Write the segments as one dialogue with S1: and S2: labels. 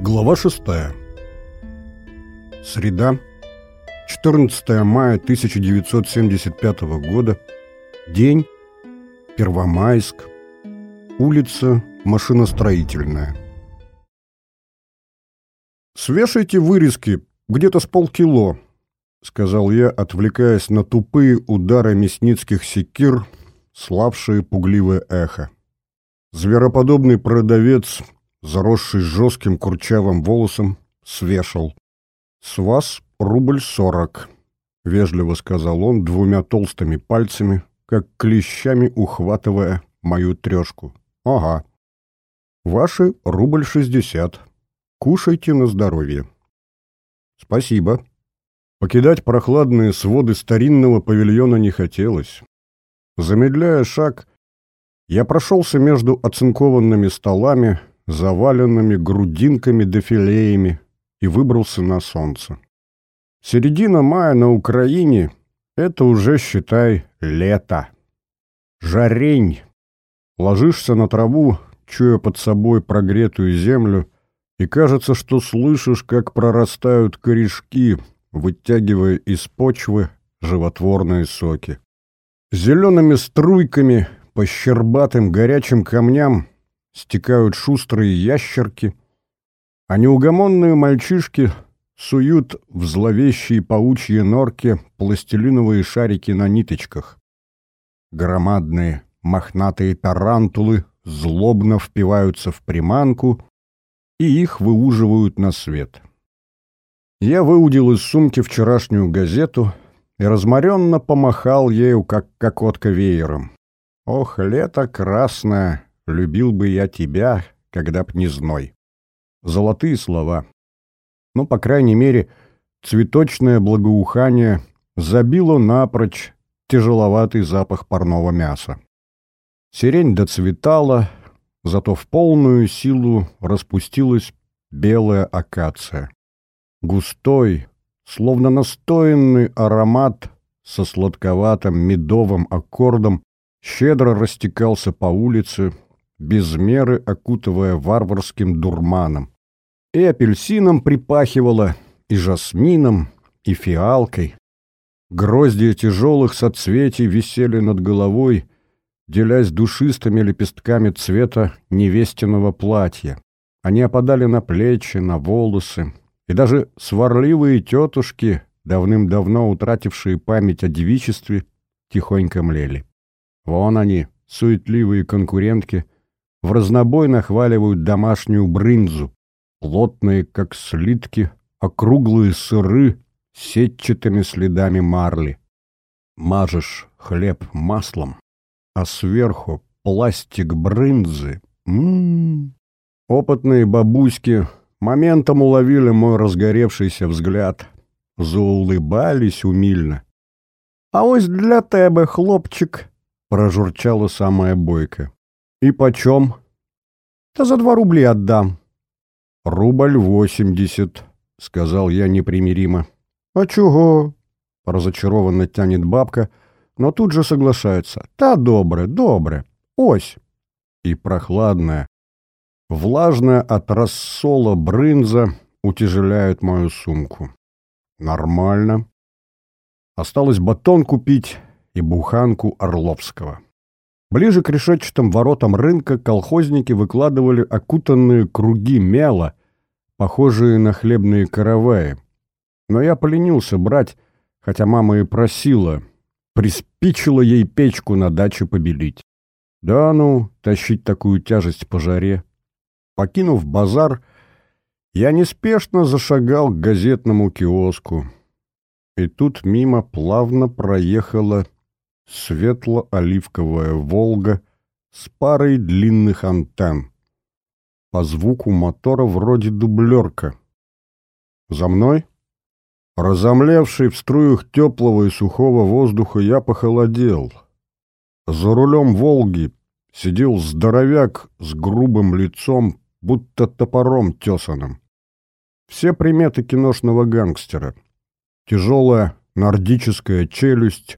S1: Глава 6. Среда, 14 мая 1975 года. День, Первомайск. Улица Машиностроительная. «Свешайте вырезки, где-то с полкило», — сказал я, отвлекаясь на тупые удары мясницких секир, славшие пугливое эхо. Звероподобный продавец заросший жестким курчавым волосом, свешал. «С вас рубль сорок», — вежливо сказал он двумя толстыми пальцами, как клещами ухватывая мою трешку. «Ага. Ваши рубль шестьдесят. Кушайте на здоровье». «Спасибо». Покидать прохладные своды старинного павильона не хотелось. Замедляя шаг, я прошелся между оцинкованными столами, заваленными грудинками-дефилеями и выбрался на солнце. Середина мая на Украине — это уже, считай, лето. Жарень. Ложишься на траву, чуя под собой прогретую землю, и кажется, что слышишь, как прорастают корешки, вытягивая из почвы животворные соки. Зелеными струйками по щербатым горячим камням стекают шустрые ящерки, а неугомонные мальчишки суют в зловещие паучьи норки пластилиновые шарики на ниточках. Громадные мохнатые тарантулы злобно впиваются в приманку, и их выуживают на свет. Я выудил из сумки вчерашнюю газету и разморенно помахал ею, как кокотка веером. Ох, лето красное! Любил бы я тебя, когда б не зной. Золотые слова. Ну, по крайней мере, цветочное благоухание забило напрочь тяжеловатый запах парного мяса. Сирень доцветала, зато в полную силу распустилась белая акация. Густой, словно настоянный аромат со сладковатым медовым аккордом щедро растекался по улице, без меры окутывая варварским дурманом. И апельсином припахивало, и жасмином, и фиалкой. Гроздья тяжелых соцветий висели над головой, делясь душистыми лепестками цвета невестиного платья. Они опадали на плечи, на волосы, и даже сварливые тетушки, давным-давно утратившие память о девичестве, тихонько млели. Вон они, суетливые конкурентки — в разнобой нахваливают домашнюю брынзу, плотные, как слитки, округлые сыры с сетчатыми следами марли. Мажешь хлеб маслом, а сверху пластик брынзы. М -м -м. Опытные бабуськи моментом уловили мой разгоревшийся взгляд, заулыбались умильно. «А ось для тебе, хлопчик!» — прожурчала самая бойкая. «И почем?» «Да за два рубля отдам». «Рубль восемьдесят», — сказал я непримиримо. «А чего?» — разочарованно тянет бабка, но тут же соглашается. «Та добре, добре. Ось». И прохладная, влажная от рассола брынза утяжеляет мою сумку. Нормально. Осталось батон купить и буханку Орловского. Ближе к решетчатым воротам рынка колхозники выкладывали окутанные круги мела, похожие на хлебные караваи. Но я поленился брать, хотя мама и просила, приспичила ей печку на даче побелить. Да ну, тащить такую тяжесть по жаре. Покинув базар, я неспешно зашагал к газетному киоску. И тут мимо плавно проехала светло-оливковая «Волга» с парой длинных антенн. По звуку мотора вроде дублерка. За мной? Разомлевший в струях теплого и сухого воздуха, я похолодел. За рулем «Волги» сидел здоровяк с грубым лицом, будто топором тесаным. Все приметы киношного гангстера. Тяжелая нордическая челюсть,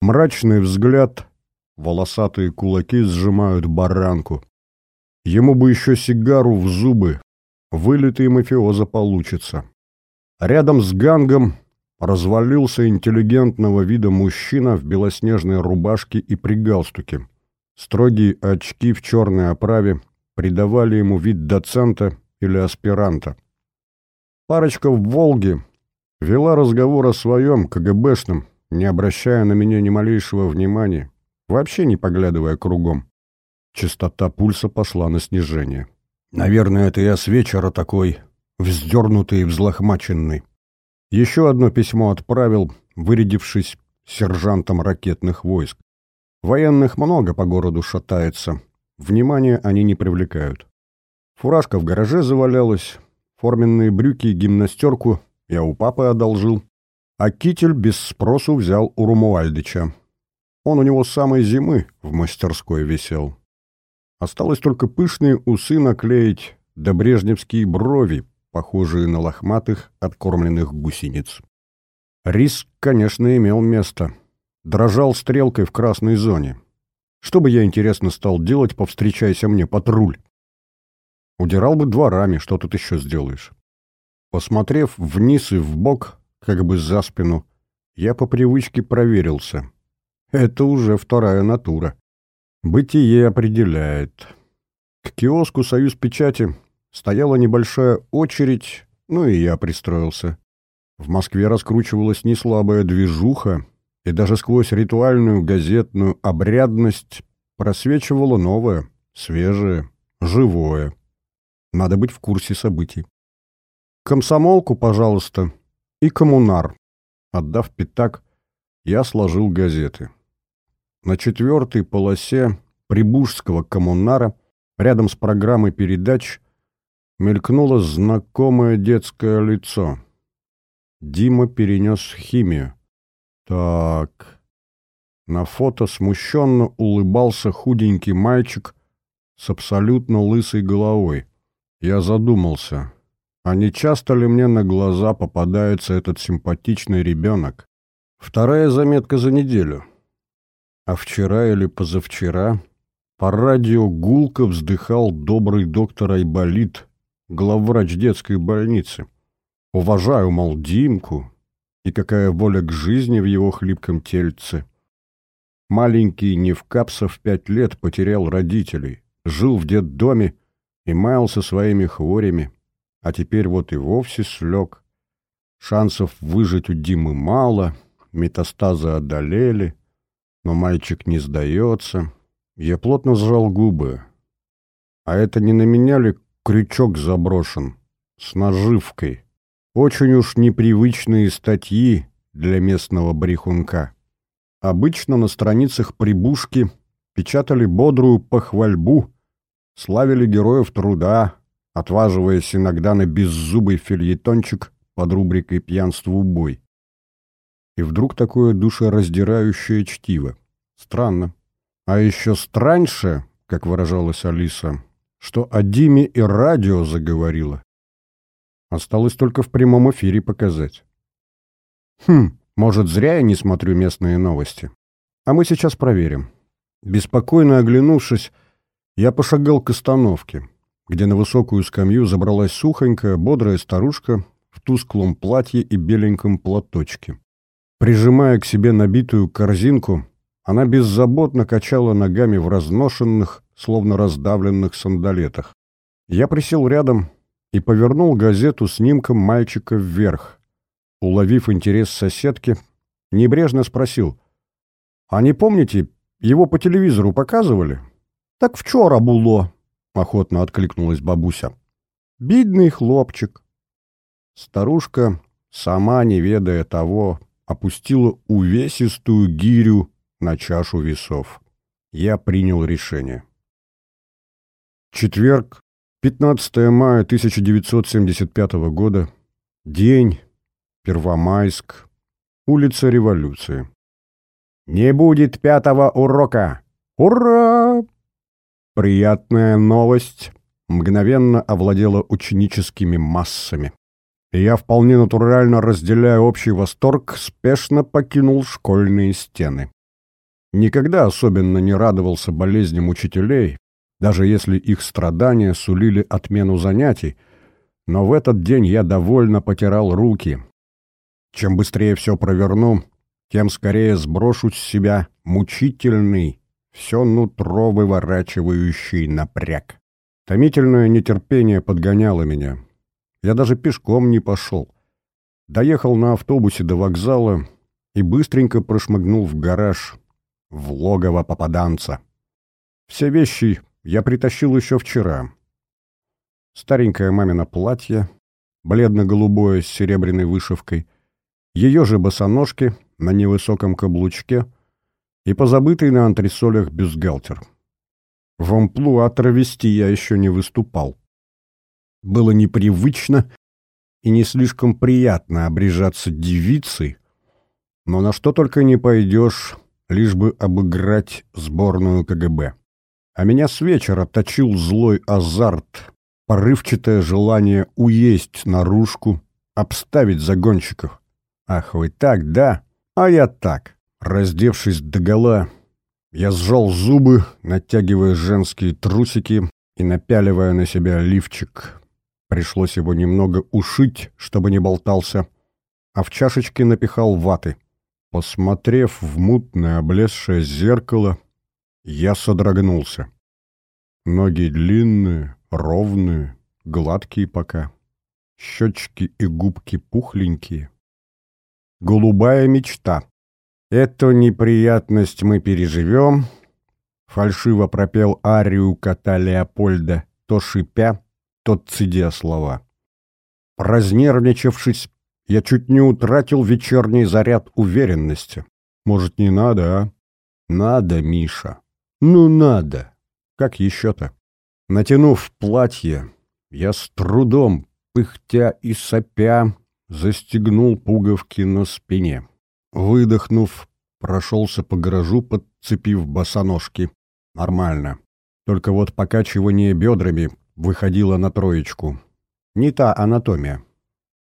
S1: Мрачный взгляд, волосатые кулаки сжимают баранку. Ему бы еще сигару в зубы, вылитый мафиоза получится. Рядом с гангом развалился интеллигентного вида мужчина в белоснежной рубашке и при галстуке. Строгие очки в черной оправе придавали ему вид доцента или аспиранта. Парочка в «Волге» вела разговор о своем, КГБшном, не обращая на меня ни малейшего внимания, вообще не поглядывая кругом. Частота пульса пошла на снижение. Наверное, это я с вечера такой, вздернутый и взлохмаченный. Еще одно письмо отправил, вырядившись сержантом ракетных войск. Военных много по городу шатается. Внимания они не привлекают. Фуражка в гараже завалялась, форменные брюки и гимнастерку я у папы одолжил, а китель без спросу взял у Румуальдича. Он у него с самой зимы в мастерской висел. Осталось только пышные усы наклеить, да брежневские брови, похожие на лохматых, откормленных гусениц. Риск, конечно, имел место. Дрожал стрелкой в красной зоне. Что бы я, интересно, стал делать, повстречайся мне патруль? Удирал бы дворами, что тут еще сделаешь? Посмотрев вниз и вбок, как бы за спину, я по привычке проверился. Это уже вторая натура. Бытие определяет. К киоску «Союз печати» стояла небольшая очередь, ну и я пристроился. В Москве раскручивалась неслабая движуха, и даже сквозь ритуальную газетную обрядность просвечивало новое, свежее, живое. Надо быть в курсе событий. «Комсомолку, пожалуйста, и коммунар». Отдав пятак, я сложил газеты. На четвертой полосе Прибужского коммунара, рядом с программой передач, мелькнуло знакомое детское лицо. Дима перенес химию. Так. На фото смущенно улыбался худенький мальчик с абсолютно лысой головой. Я задумался, а не часто ли мне на глаза попадается этот симпатичный ребенок? Вторая заметка за неделю. А вчера или позавчера по радио гулко вздыхал добрый доктор Айболит, главврач детской больницы. Уважаю, мол, Димку, и какая воля к жизни в его хлипком тельце. Маленький Невкапсов пять лет потерял родителей, жил в детдоме и маялся своими хворями, а теперь вот и вовсе слег. Шансов выжить у Димы мало, метастазы одолели, но мальчик не сдается. Я плотно сжал губы. А это не на меня ли крючок заброшен? С наживкой. Очень уж непривычные статьи для местного брехунка. Обычно на страницах прибушки печатали бодрую похвальбу, славили героев труда, отваживаясь иногда на беззубый фильетончик под рубрикой «Пьянство убой». И вдруг такое душераздирающее чтиво. Странно. А еще страньше, как выражалась Алиса, что о Диме и радио заговорила. Осталось только в прямом эфире показать. Хм, может, зря я не смотрю местные новости. А мы сейчас проверим. Беспокойно оглянувшись, я пошагал к остановке, где на высокую скамью забралась сухонькая, бодрая старушка в тусклом платье и беленьком платочке. Прижимая к себе набитую корзинку, она беззаботно качала ногами в разношенных, словно раздавленных сандалетах. Я присел рядом и повернул газету снимком мальчика вверх. Уловив интерес соседки, небрежно спросил, «А не помните, его по телевизору показывали?» «Так вчера было», — охотно откликнулась бабуся. «Бедный хлопчик». Старушка, сама не ведая того, опустила увесистую гирю на чашу весов. Я принял решение. Четверг, 15 мая 1975 года. День. Первомайск. Улица Революции. «Не будет пятого урока! Ура!» Приятная новость мгновенно овладела ученическими массами. Я вполне натурально, разделяя общий восторг, спешно покинул школьные стены. Никогда особенно не радовался болезням учителей, даже если их страдания сулили отмену занятий, Но в этот день я довольно потирал руки. Чем быстрее все проверну, тем скорее сброшу с себя мучительный, все нутро выворачивающий напряг. Томительное нетерпение подгоняло меня. Я даже пешком не пошел. Доехал на автобусе до вокзала и быстренько прошмыгнул в гараж, в логово попаданца. Все вещи я притащил еще вчера. Старенькое мамино платье, бледно-голубое с серебряной вышивкой, ее же босоножки на невысоком каблучке и позабытый на антресолях бюстгальтер. В амплуа травести я еще не выступал. Было непривычно и не слишком приятно обрежаться девицей, но на что только не пойдешь, лишь бы обыграть сборную КГБ. А меня с вечера точил злой азарт, порывчатое желание уесть наружку, обставить загонщиков. Ах, вы так, да? А я так. Раздевшись догола, я сжал зубы, натягивая женские трусики и напяливая на себя лифчик. Пришлось его немного ушить, чтобы не болтался, а в чашечке напихал ваты. Посмотрев в мутное облезшее зеркало, я содрогнулся. Ноги длинные, ровные, гладкие пока. Щечки и губки пухленькие. Голубая мечта. Эту неприятность мы переживем. Фальшиво пропел арию кота Леопольда, то шипя, то цедя слова. Разнервничавшись, я чуть не утратил вечерний заряд уверенности. Может, не надо, а? Надо, Миша. Ну, надо. Как еще-то? Натянув платье, я с трудом, пыхтя и сопя, застегнул пуговки на спине. Выдохнув, прошелся по гаражу, подцепив босоножки. Нормально. Только вот покачивание бедрами выходило на троечку. Не та анатомия.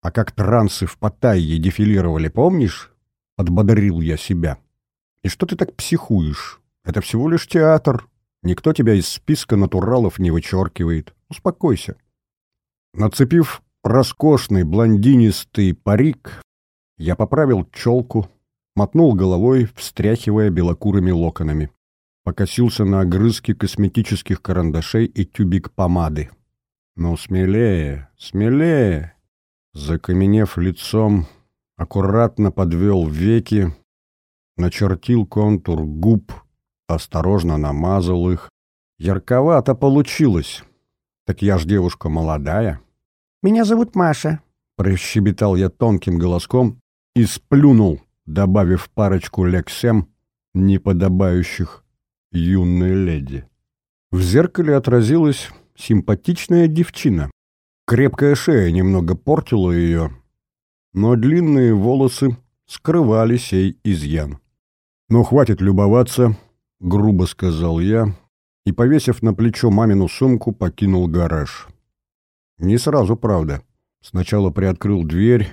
S1: А как трансы в Паттайе дефилировали, помнишь? Подбодрил я себя. И что ты так психуешь? Это всего лишь театр. Никто тебя из списка натуралов не вычеркивает. Успокойся. Нацепив роскошный блондинистый парик, я поправил челку, мотнул головой, встряхивая белокурыми локонами. Покосился на огрызки косметических карандашей и тюбик помады. «Ну, смелее, смелее!» Закаменев лицом, аккуратно подвел веки, начертил контур губ, осторожно намазал их. Ярковато получилось. Так я ж девушка молодая.
S2: «Меня зовут Маша», —
S1: прощебетал я тонким голоском и сплюнул, добавив парочку лексем, неподобающих юной леди. В зеркале отразилась симпатичная девчина. Крепкая шея немного портила ее, но длинные волосы скрывали сей изъян. «Ну, хватит любоваться», — грубо сказал я, и, повесив на плечо мамину сумку, покинул гараж. Не сразу, правда. Сначала приоткрыл дверь,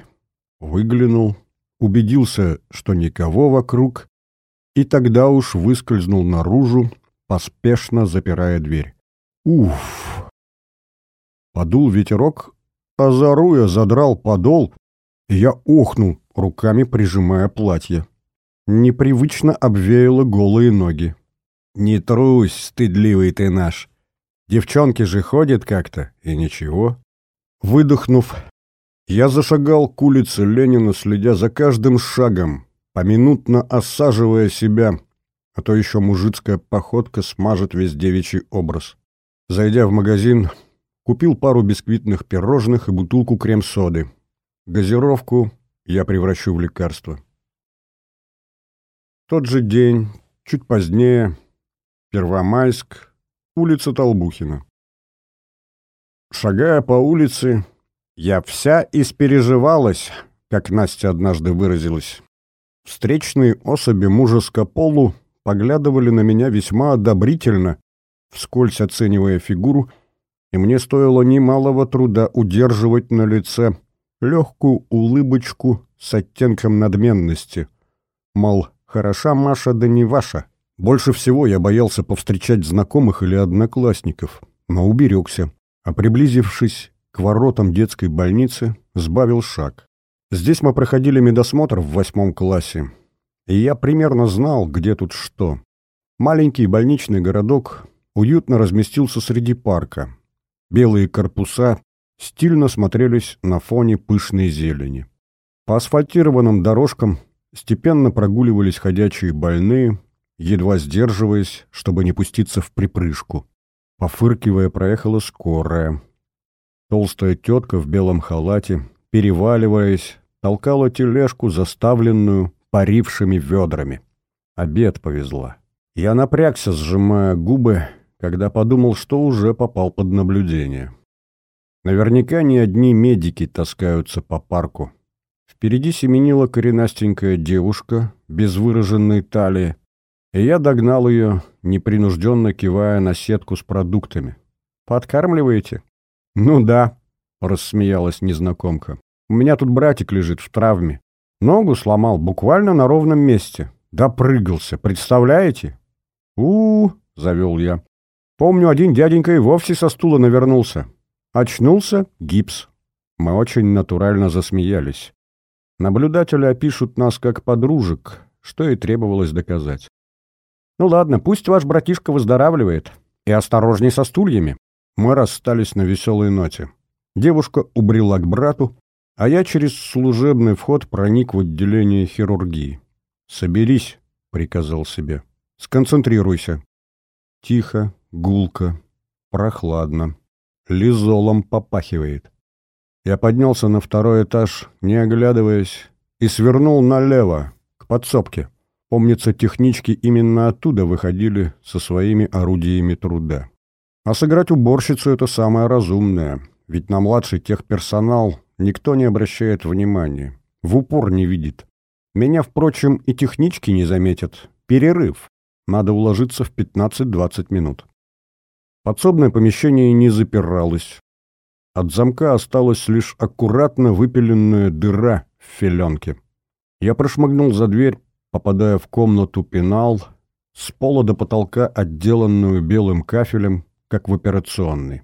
S1: выглянул, убедился, что никого вокруг, и тогда уж выскользнул наружу, поспешно запирая дверь. Уф! Подул ветерок, а заруя задрал подол, и я охнул, руками прижимая платье. Непривычно обвеяло голые ноги. «Не трусь, стыдливый ты наш! Девчонки же ходят как-то, и ничего». Выдохнув, я зашагал к улице Ленина, следя за каждым шагом, поминутно осаживая себя, а то еще мужицкая походка смажет весь девичий образ. Зайдя в магазин, Купил пару бисквитных пирожных и бутылку крем-соды. Газировку я превращу в лекарство. Тот же день, чуть позднее, Первомайск, улица Толбухина. Шагая по улице, я вся испереживалась, как Настя однажды выразилась. Встречные особи мужеско полу поглядывали на меня весьма одобрительно, вскользь оценивая фигуру и мне стоило немалого труда удерживать на лице легкую улыбочку с оттенком надменности. Мол, хороша Маша, да не ваша. Больше всего я боялся повстречать знакомых или одноклассников, но уберегся. А приблизившись к воротам детской больницы, сбавил шаг. Здесь мы проходили медосмотр в восьмом классе, и я примерно знал, где тут что. Маленький больничный городок уютно разместился среди парка. Белые корпуса стильно смотрелись на фоне пышной зелени. По асфальтированным дорожкам степенно прогуливались ходячие больные, едва сдерживаясь, чтобы не пуститься в припрыжку. Пофыркивая, проехала скорая. Толстая тетка в белом халате, переваливаясь, толкала тележку, заставленную парившими ведрами. Обед повезла. Я напрягся, сжимая губы, когда подумал, что уже попал под наблюдение. Наверняка не одни медики таскаются по парку. Впереди семенила коренастенькая девушка, без выраженной талии, и я догнал ее, непринужденно кивая на сетку с продуктами. «Подкармливаете?» «Ну да», — рассмеялась незнакомка. «У меня тут братик лежит в травме. Ногу сломал буквально на ровном месте. Допрыгался, представляете?» «У-у-у», — завел я. «Помню, один дяденька и вовсе со стула навернулся. Очнулся — гипс». Мы очень натурально засмеялись. Наблюдатели опишут нас как подружек, что и требовалось доказать. «Ну ладно, пусть ваш братишка выздоравливает. И осторожней со стульями». Мы расстались на веселой ноте. Девушка убрела к брату, а я через служебный вход проник в отделение хирургии. «Соберись», — приказал себе. «Сконцентрируйся». Тихо, гулко, прохладно. Лизолом попахивает. Я поднялся на второй этаж, не оглядываясь, и свернул налево, к подсобке. Помнится, технички именно оттуда выходили со своими орудиями труда. А сыграть уборщицу — это самое разумное, ведь на младший техперсонал никто не обращает внимания, в упор не видит. Меня, впрочем, и технички не заметят. Перерыв. Надо уложиться в 15-20 минут. Подсобное помещение не запиралось. От замка осталась лишь аккуратно выпиленная дыра в филенке. Я прошмыгнул за дверь, попадая в комнату пенал, с пола до потолка отделанную белым кафелем, как в операционной.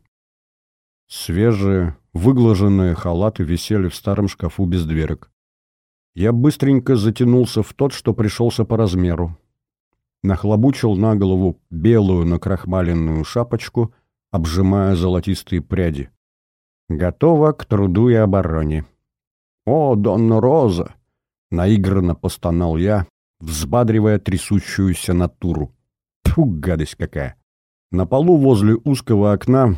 S1: Свежие, выглаженные халаты висели в старом шкафу без дверок. Я быстренько затянулся в тот, что пришелся по размеру. Нахлобучил на голову белую накрахмаленную шапочку, обжимая золотистые пряди. Готово к труду и обороне. «О, Донна Роза!» — наигранно постонал я, взбадривая трясущуюся натуру. Тьфу, гадость какая! На полу возле узкого окна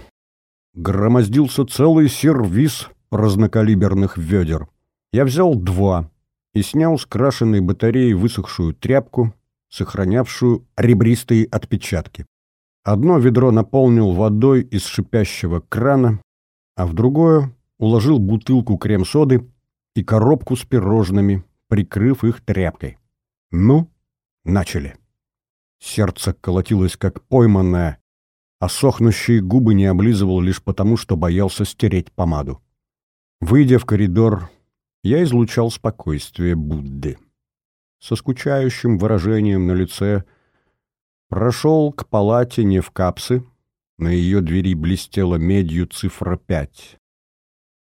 S1: громоздился целый сервиз разнокалиберных ведер. Я взял два и снял с крашенной батареи высохшую тряпку, сохранявшую ребристые отпечатки. Одно ведро наполнил водой из шипящего крана, а в другое уложил бутылку крем-соды и коробку с пирожными, прикрыв их тряпкой. Ну, начали. Сердце колотилось как пойманное, а сохнущие губы не облизывал лишь потому, что боялся стереть помаду. Выйдя в коридор, я излучал спокойствие Будды. Со скучающим выражением на лице прошел к палате не в капсы, на ее двери блестела медью цифра пять.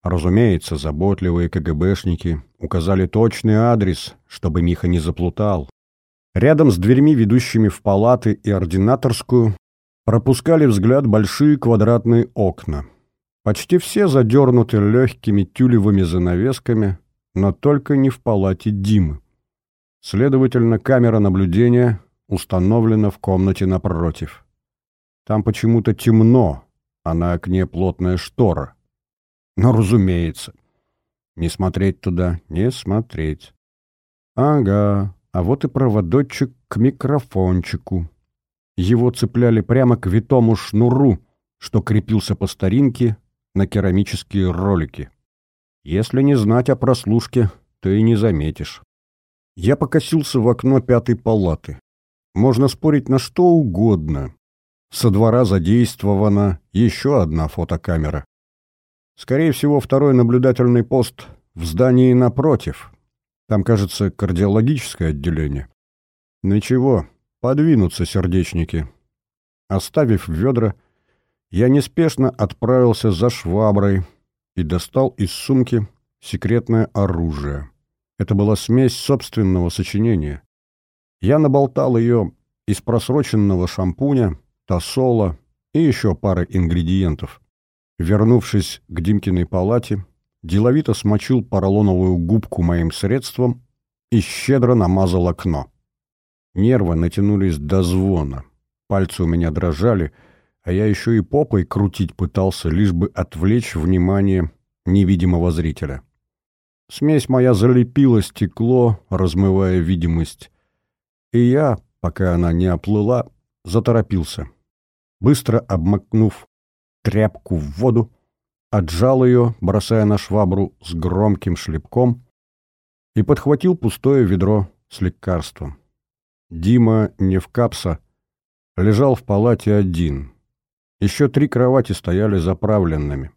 S1: Разумеется, заботливые КГБшники указали точный адрес, чтобы Миха не заплутал. Рядом с дверьми, ведущими в палаты и ординаторскую, пропускали взгляд большие квадратные окна. Почти все задернуты легкими тюлевыми занавесками, но только не в палате Димы. Следовательно, камера наблюдения установлена в комнате напротив. Там почему-то темно, а на окне плотная штора. Но, разумеется, не смотреть туда, не смотреть. Ага, а вот и проводочек к микрофончику. Его цепляли прямо к витому шнуру, что крепился по старинке на керамические ролики. Если не знать о прослушке, то и не заметишь. Я покосился в окно пятой палаты. Можно спорить на что угодно. Со двора задействована еще одна фотокамера. Скорее всего, второй наблюдательный пост в здании напротив. Там, кажется, кардиологическое отделение. Ничего, подвинутся сердечники. Оставив ведра, я неспешно отправился за шваброй, и достал из сумки секретное оружие. Это была смесь собственного сочинения. Я наболтал ее из просроченного шампуня, тосола и еще пары ингредиентов. Вернувшись к Димкиной палате, деловито смочил поролоновую губку моим средством и щедро намазал окно. Нервы натянулись до звона. Пальцы у меня дрожали, а я еще и попой крутить пытался, лишь бы отвлечь внимание невидимого зрителя. Смесь моя залепила стекло, размывая видимость. И я, пока она не оплыла, заторопился. Быстро обмакнув тряпку в воду, отжал ее, бросая на швабру с громким шлепком, и подхватил пустое ведро с лекарством. Дима Невкапса лежал в палате один. Еще три кровати стояли заправленными.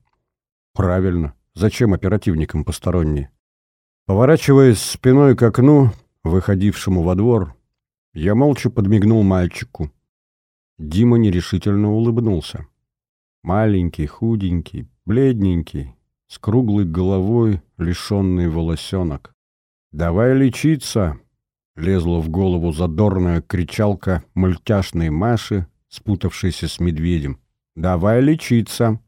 S1: Правильно, зачем оперативникам посторонние? Поворачиваясь спиной к окну, выходившему во двор, я молча подмигнул мальчику. Дима нерешительно улыбнулся. Маленький, худенький, бледненький, с круглой головой, лишенный волосенок. «Давай лечиться!» Лезла в голову задорная кричалка мультяшной Маши, спутавшейся с медведем. «Давай лечиться!»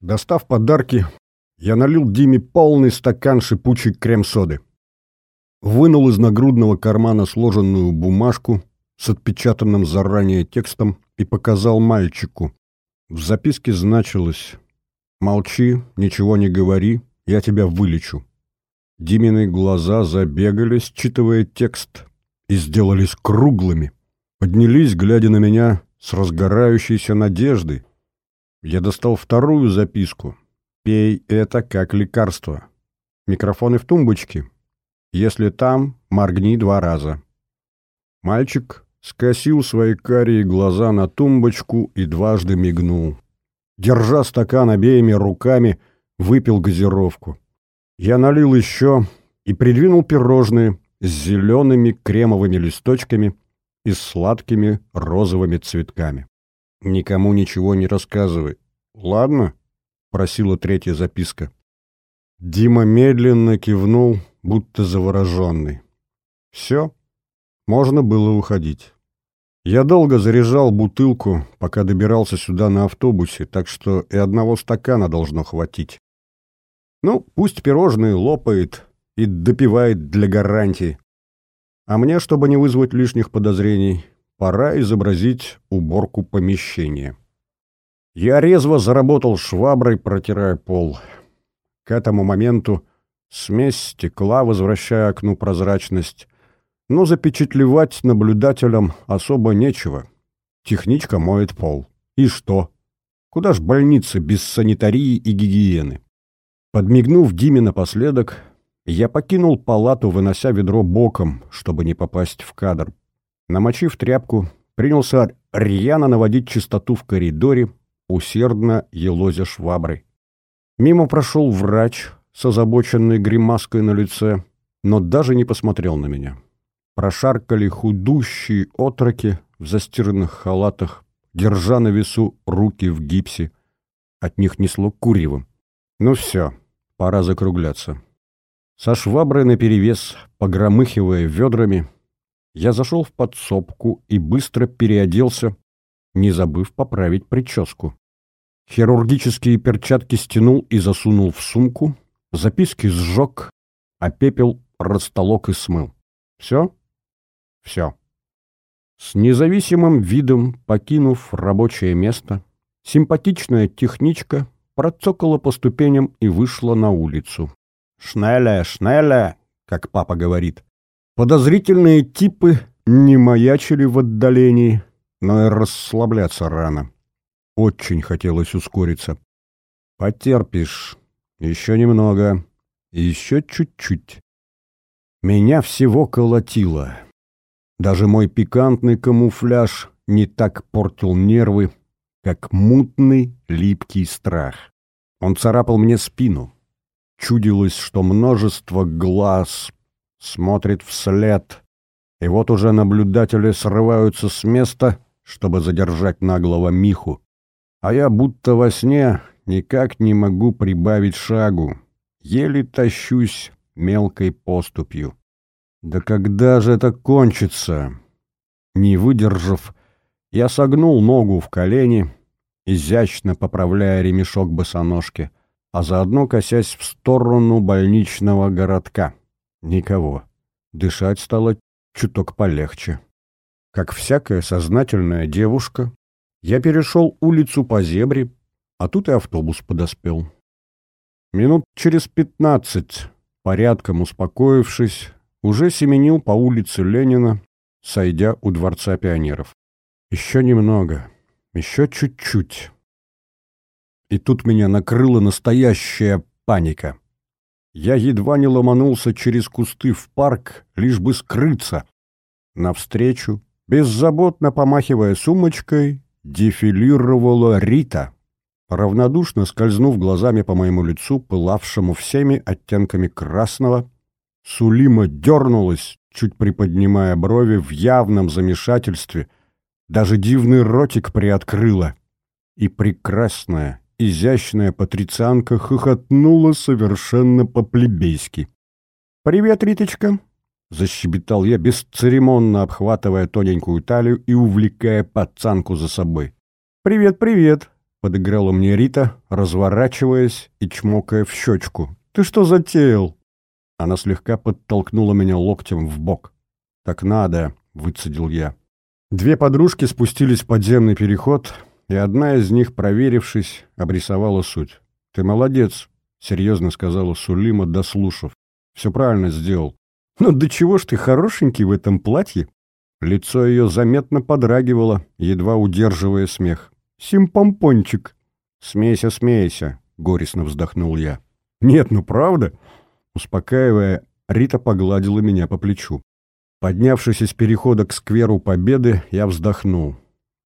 S1: Достав подарки, я налил Диме полный стакан шипучей крем-соды. Вынул из нагрудного кармана сложенную бумажку с отпечатанным заранее текстом и показал мальчику. В записке значилось «Молчи, ничего не говори, я тебя вылечу». Димины глаза забегали, считывая текст, и сделались круглыми. Поднялись, глядя на меня с разгорающейся надеждой. Я достал вторую записку. «Пей это как лекарство. Микрофоны в тумбочке. Если там, моргни два раза». Мальчик скосил свои карие глаза на тумбочку и дважды мигнул. Держа стакан обеими руками, выпил газировку. Я налил еще и придвинул пирожные с зелеными кремовыми листочками и сладкими розовыми цветками. «Никому ничего не рассказывай. Ладно?» — просила третья записка. Дима медленно кивнул, будто завороженный. «Все, можно было уходить». Я долго заряжал бутылку, пока добирался сюда на автобусе, так что и одного стакана должно хватить. Ну, пусть пирожные лопает и допивает для гарантии. А мне, чтобы не вызвать лишних подозрений, пора изобразить уборку помещения. Я резво заработал шваброй, протирая пол. К этому моменту смесь стекла, возвращая окну прозрачность, но запечатлевать наблюдателям особо нечего. Техничка моет пол. И что? Куда ж больницы без санитарии и гигиены? Подмигнув Диме напоследок, я покинул палату, вынося ведро боком, чтобы не попасть в кадр. Намочив тряпку, принялся рьяно наводить чистоту в коридоре, усердно елозя шваброй. Мимо прошел врач с озабоченной гримаской на лице, но даже не посмотрел на меня. Прошаркали худущие отроки в застиранных халатах, держа на весу руки в гипсе. От них несло куревом. Ну все, пора закругляться. Со шваброй наперевес, погромыхивая ведрами, я зашел в подсобку и быстро переоделся, не забыв поправить прическу. Хирургические перчатки стянул и засунул в сумку, записки сжег, а пепел растолок и смыл. Все? Все. С независимым видом, покинув рабочее место, симпатичная техничка процокала по ступеням и вышла на улицу. «Шнеля, шнеля!» — как папа говорит. Подозрительные типы не маячили в отдалении, но и расслабляться рано. Очень хотелось ускориться. «Потерпишь. Еще немного. Еще чуть-чуть». Меня всего колотило. Даже мой пикантный камуфляж не так портил нервы, как мутный, липкий страх. Он царапал мне спину. Чудилось, что множество глаз смотрит вслед, и вот уже наблюдатели срываются с места, чтобы задержать наглого Миху. А я будто во сне никак не могу прибавить шагу. Еле тащусь мелкой поступью. Да когда же это кончится? Не выдержав, я согнул ногу в колени, изящно поправляя ремешок босоножки, а заодно косясь в сторону больничного городка. Никого. Дышать стало чуток полегче. Как всякая сознательная девушка, я перешел улицу по зебре, а тут и автобус подоспел. Минут через пятнадцать, порядком успокоившись, уже семенил по улице Ленина, сойдя у Дворца пионеров. Еще немного, еще чуть-чуть. И тут меня накрыла настоящая паника. Я едва не ломанулся через кусты в парк, лишь бы скрыться. Навстречу, беззаботно помахивая сумочкой, дефилировала Рита, равнодушно скользнув глазами по моему лицу, пылавшему всеми оттенками красного, Сулима дернулась, чуть приподнимая брови в явном замешательстве, даже дивный ротик приоткрыла. И прекрасная, изящная патрицианка хохотнула совершенно по-плебейски. «Привет, Риточка!» — защебетал я, бесцеремонно обхватывая тоненькую талию и увлекая пацанку за собой. «Привет, привет!» — подыграла мне Рита, разворачиваясь и чмокая в щечку. «Ты что затеял?» Она слегка подтолкнула меня локтем в бок. «Так надо», — выцедил я. Две подружки спустились в подземный переход, и одна из них, проверившись, обрисовала суть. «Ты молодец», — серьезно сказала Сулима, дослушав. «Все правильно сделал». «Ну до чего ж ты хорошенький в этом платье?» Лицо ее заметно подрагивало, едва удерживая смех. «Симпомпончик!» «Смейся, смейся!» — горестно вздохнул я. «Нет, ну правда?» Успокаивая, Рита погладила меня по плечу. Поднявшись из перехода к скверу Победы, я вздохнул.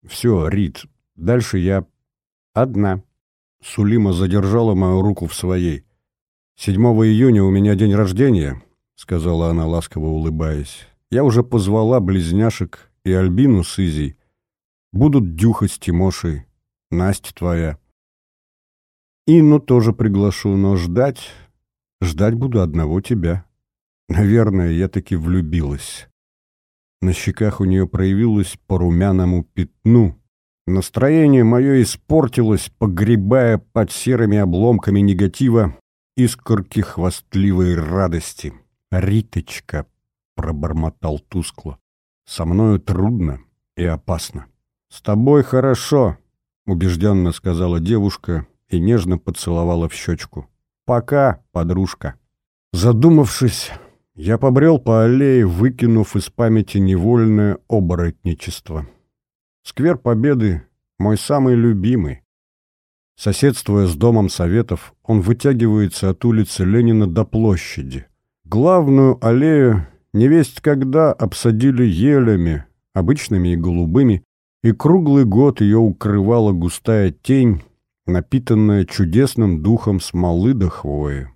S1: «Все, Рит, дальше я одна». Сулима задержала мою руку в своей. «7 июня у меня день рождения», — сказала она, ласково улыбаясь. «Я уже позвала близняшек и Альбину с Изей. Будут Дюха с Тимошей, Настя твоя. Инну тоже приглашу, но ждать Ждать буду одного тебя. Наверное, я таки влюбилась. На щеках у нее проявилось по румяному пятну. Настроение мое испортилось, погребая под серыми обломками негатива искорки хвастливой радости. «Риточка», — пробормотал тускло, — «со мною трудно и опасно». «С тобой хорошо», — убежденно сказала девушка и нежно поцеловала в щечку. Пока, подружка. Задумавшись, я побрел по аллее, выкинув из памяти невольное оборотничество. Сквер Победы — мой самый любимый. Соседствуя с Домом Советов, он вытягивается от улицы Ленина до площади. Главную аллею невесть когда обсадили елями, обычными и голубыми, и круглый год ее укрывала густая тень, напитанная чудесным духом смолы до хвои.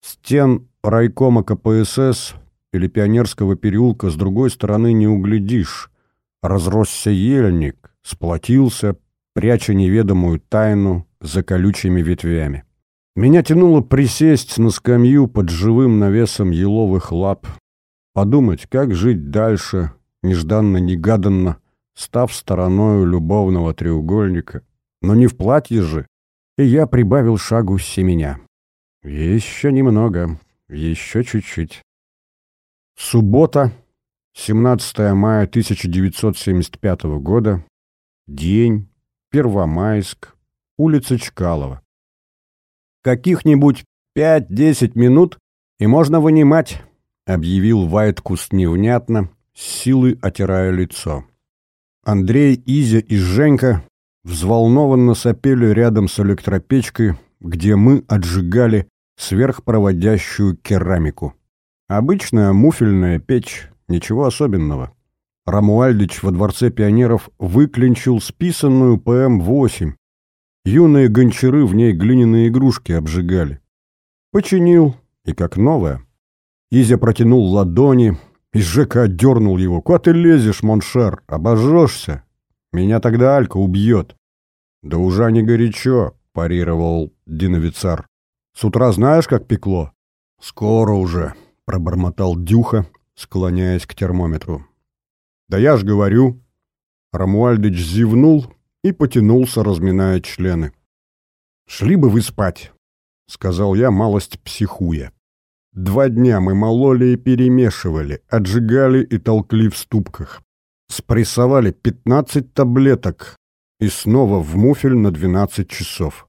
S1: Стен райкома КПСС или Пионерского переулка с другой стороны не углядишь. Разросся ельник, сплотился, пряча неведомую тайну за колючими ветвями. Меня тянуло присесть на скамью под живым навесом еловых лап, подумать, как жить дальше, нежданно-негаданно, став стороною любовного треугольника, но не в платье же. И я прибавил шагу семеня. Еще немного, еще чуть-чуть. Суббота, 17 мая 1975 года, день, Первомайск, улица Чкалова. «Каких-нибудь пять-десять минут, и можно вынимать», — объявил Вайткус невнятно, с силой отирая лицо. Андрей, Изя и Женька взволнованно сопели рядом с электропечкой, где мы отжигали сверхпроводящую керамику. Обычная муфельная печь, ничего особенного. Рамуальдич во Дворце пионеров выклинчил списанную ПМ-8. Юные гончары в ней глиняные игрушки обжигали. Починил, и как новая. Изя протянул ладони, и Жека отдернул его. «Куда ты лезешь, mon cher? Обожжешься!» Меня тогда Алька убьет. Да уже не горячо, парировал диновицар. «С утра знаешь, как пекло?» «Скоро уже», — пробормотал Дюха, склоняясь к термометру. «Да я ж говорю». Рамуальдыч зевнул и потянулся, разминая члены. «Шли бы вы спать», — сказал я, малость психуя. Два дня мы мололи и перемешивали, отжигали и толкли в ступках. Спрессовали пятнадцать таблеток и снова в муфель на двенадцать часов.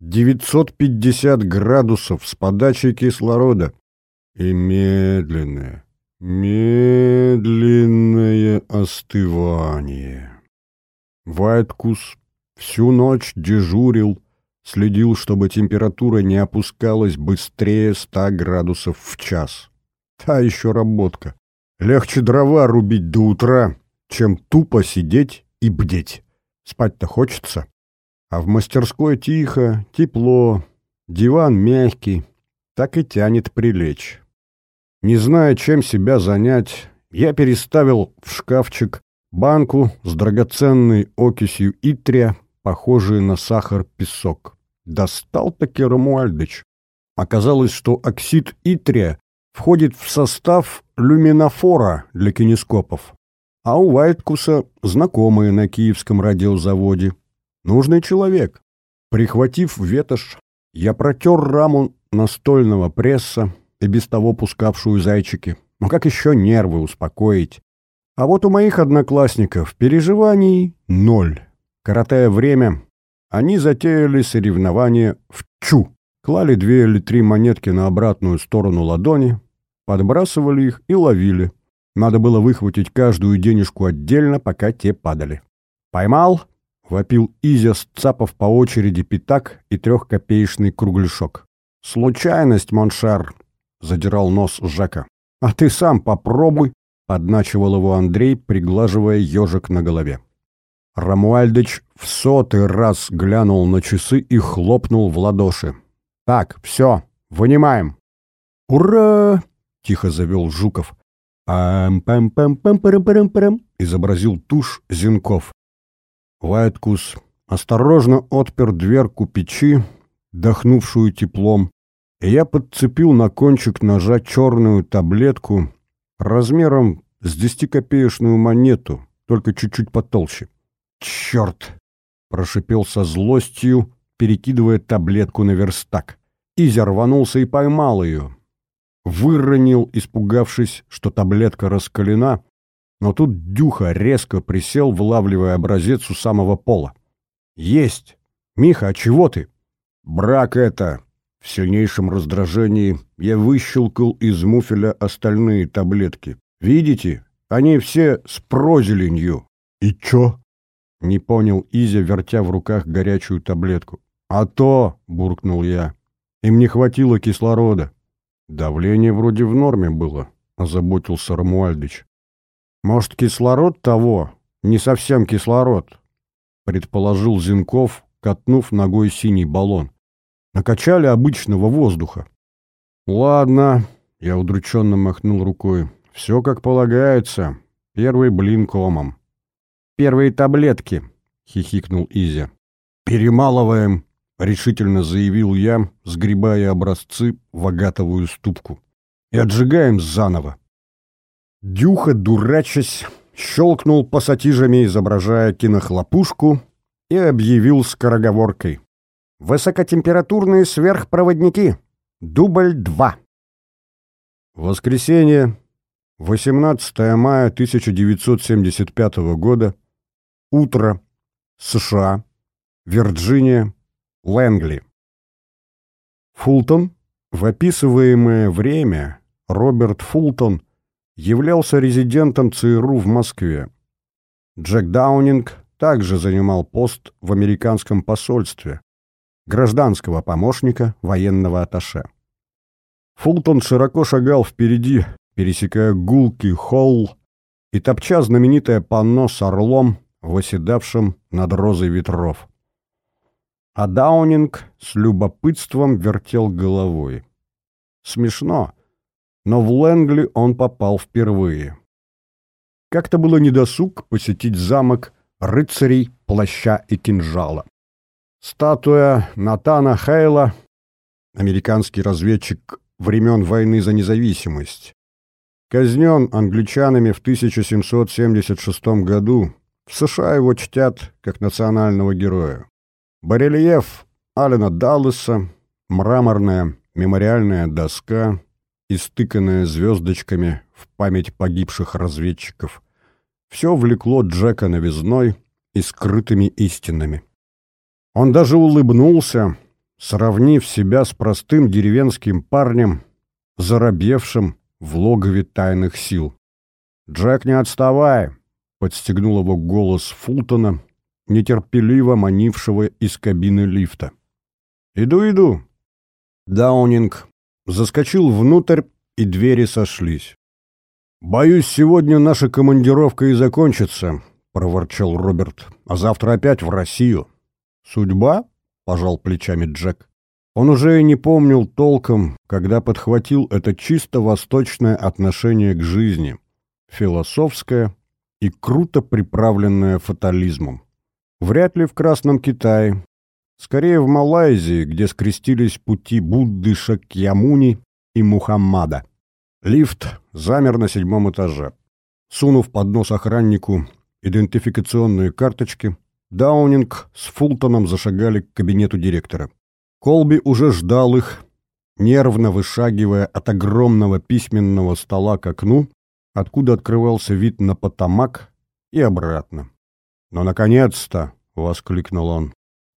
S1: Девятьсот пятьдесят градусов с подачей кислорода. И медленное, медленное остывание. Вайткус всю ночь дежурил, следил, чтобы температура не опускалась быстрее ста градусов в час. Та еще работка. Легче дрова рубить до утра, чем тупо сидеть и бдеть. Спать-то хочется. А в мастерской тихо, тепло, диван мягкий, так и тянет прилечь. Не зная, чем себя занять, я переставил в шкафчик банку с драгоценной окисью итрия, похожей на сахар-песок. Достал-таки Рамуальдыч. Оказалось, что оксид итрия входит в состав люминофора для кинескопов. А у Вайткуса знакомые на киевском радиозаводе. Нужный человек. Прихватив ветошь, я протер раму настольного пресса, и без того пускавшую зайчики. Но как еще нервы успокоить? А вот у моих одноклассников переживаний ноль. Коротая время, они затеяли соревнование в чу. Клали две или три монетки на обратную сторону ладони, подбрасывали их и ловили. Надо было выхватить каждую денежку отдельно, пока те падали. «Поймал?» — вопил Изя, сцапав по очереди пятак и трехкопеечный кругляшок. «Случайность, Моншар!» задирал нос Жака. «А ты сам попробуй!» — подначивал его Андрей, приглаживая ежик на голове. Рамуальдыч в сотый раз глянул на часы и хлопнул в ладоши. «Так, все, вынимаем!» «Ура!» — тихо завел Жуков. «Пам-пам-пам-пам-парам-парам-парам!» — изобразил тушь Зинков. Вайткус осторожно отпер дверку печи, дохнувшую теплом, и я подцепил на кончик ножа черную таблетку размером с десятикопеечную монету, только чуть-чуть потолще. «Черт!» — прошипел со злостью, перекидывая таблетку на верстак. Изя рванулся и поймал ее. Выронил, испугавшись, что таблетка раскалена, но тут Дюха резко присел, вылавливая образец у самого пола. «Есть! Миха, а чего ты?» «Брак это!» В сильнейшем раздражении я выщелкал из муфеля остальные таблетки. Видите, они все с прозеленью. И чё? Не понял Изя, вертя в руках горячую таблетку. А то, буркнул я, им не хватило кислорода. Давление вроде в норме было, озаботился Рамуальдыч. Может, кислород того? Не совсем кислород, предположил Зинков, катнув ногой синий баллон накачали обычного воздуха. «Ладно», — я удрученно махнул рукой, — «все как полагается. Первый блин комом». «Первые таблетки», — хихикнул Изя. «Перемалываем», — решительно заявил я, сгребая образцы в агатовую ступку. «И отжигаем заново». Дюха, дурачась, щелкнул пассатижами, изображая кинохлопушку, и объявил скороговоркой. Высокотемпературные сверхпроводники. Дубль 2. Воскресенье, 18 мая 1975 года. Утро. США. Вирджиния. Лэнгли. Фултон. В описываемое время Роберт Фултон являлся резидентом ЦРУ в Москве. Джек Даунинг также занимал пост в американском посольстве гражданского помощника военного атташе. Фултон широко шагал впереди, пересекая гулкий холл и топча знаменитое панно с орлом, восседавшим над розой ветров. А Даунинг с любопытством вертел головой. Смешно, но в Лэнгли он попал впервые. Как-то было недосуг посетить замок рыцарей плаща и кинжала. Статуя Натана Хейла, американский разведчик времен войны за независимость. Казнен англичанами в 1776 году. В США его чтят как национального героя. Барельеф Алена Даллеса, мраморная мемориальная доска, истыканная звездочками в память погибших разведчиков. Все влекло Джека новизной и скрытыми истинами. Он даже улыбнулся, сравнив себя с простым деревенским парнем, заробевшим в логове тайных сил. «Джек, не отставай!» — подстегнул его голос Фултона, нетерпеливо манившего из кабины лифта. «Иду, иду!» Даунинг заскочил внутрь, и двери сошлись. «Боюсь, сегодня наша командировка и закончится», — проворчал Роберт. «А завтра опять в Россию». «Судьба?» — пожал плечами Джек. Он уже и не помнил толком, когда подхватил это чисто восточное отношение к жизни, философское и круто приправленное фатализмом. Вряд ли в Красном Китае, скорее в Малайзии, где скрестились пути Будды Шакьямуни и Мухаммада. Лифт замер на седьмом этаже. Сунув под нос охраннику идентификационные карточки, Даунинг с Фултоном зашагали к кабинету директора. Колби уже ждал их, нервно вышагивая от огромного письменного стола к окну, откуда открывался вид на Потамак и обратно. «Ну, наконец-то!» — воскликнул он.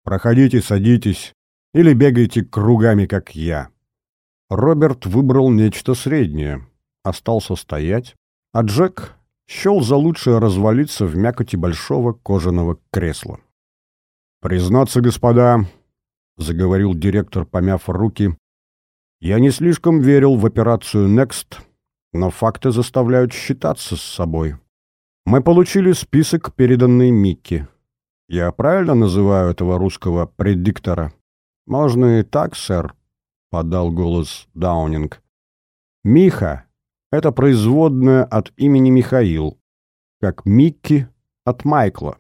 S1: «Проходите, садитесь или бегайте кругами, как я». Роберт выбрал нечто среднее, остался стоять, а Джек счел за лучшее развалиться в мякоти большого кожаного кресла. «Признаться, господа, — заговорил директор, помяв руки. «Я не слишком верил в операцию «Next», но факты заставляют считаться с собой. Мы получили список, переданный Микки. Я правильно называю этого русского предиктора?» «Можно и так, сэр», — подал голос Даунинг. «Миха — это производная от имени Михаил, как Микки от Майкла.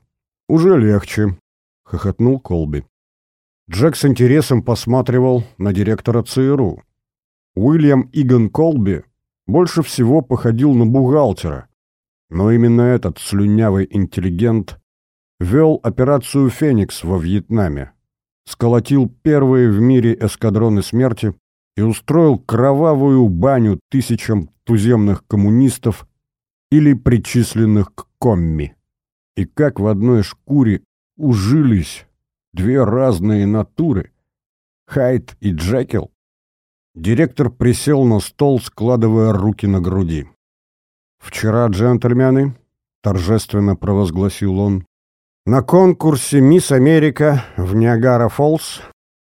S1: Уже легче», — хохотнул Колби. Джек с интересом посматривал на директора ЦРУ. Уильям Иган Колби больше всего походил на бухгалтера, но именно этот слюнявый интеллигент вел операцию «Феникс» во Вьетнаме, сколотил первые в мире эскадроны смерти и устроил кровавую баню тысячам туземных коммунистов или причисленных к комми. И как в одной шкуре ужились Две разные натуры. Хайд и Джекил. Директор присел на стол, складывая руки на груди. «Вчера, джентльмены», — торжественно провозгласил он, «на конкурсе «Мисс Америка» в Ниагара-Фоллс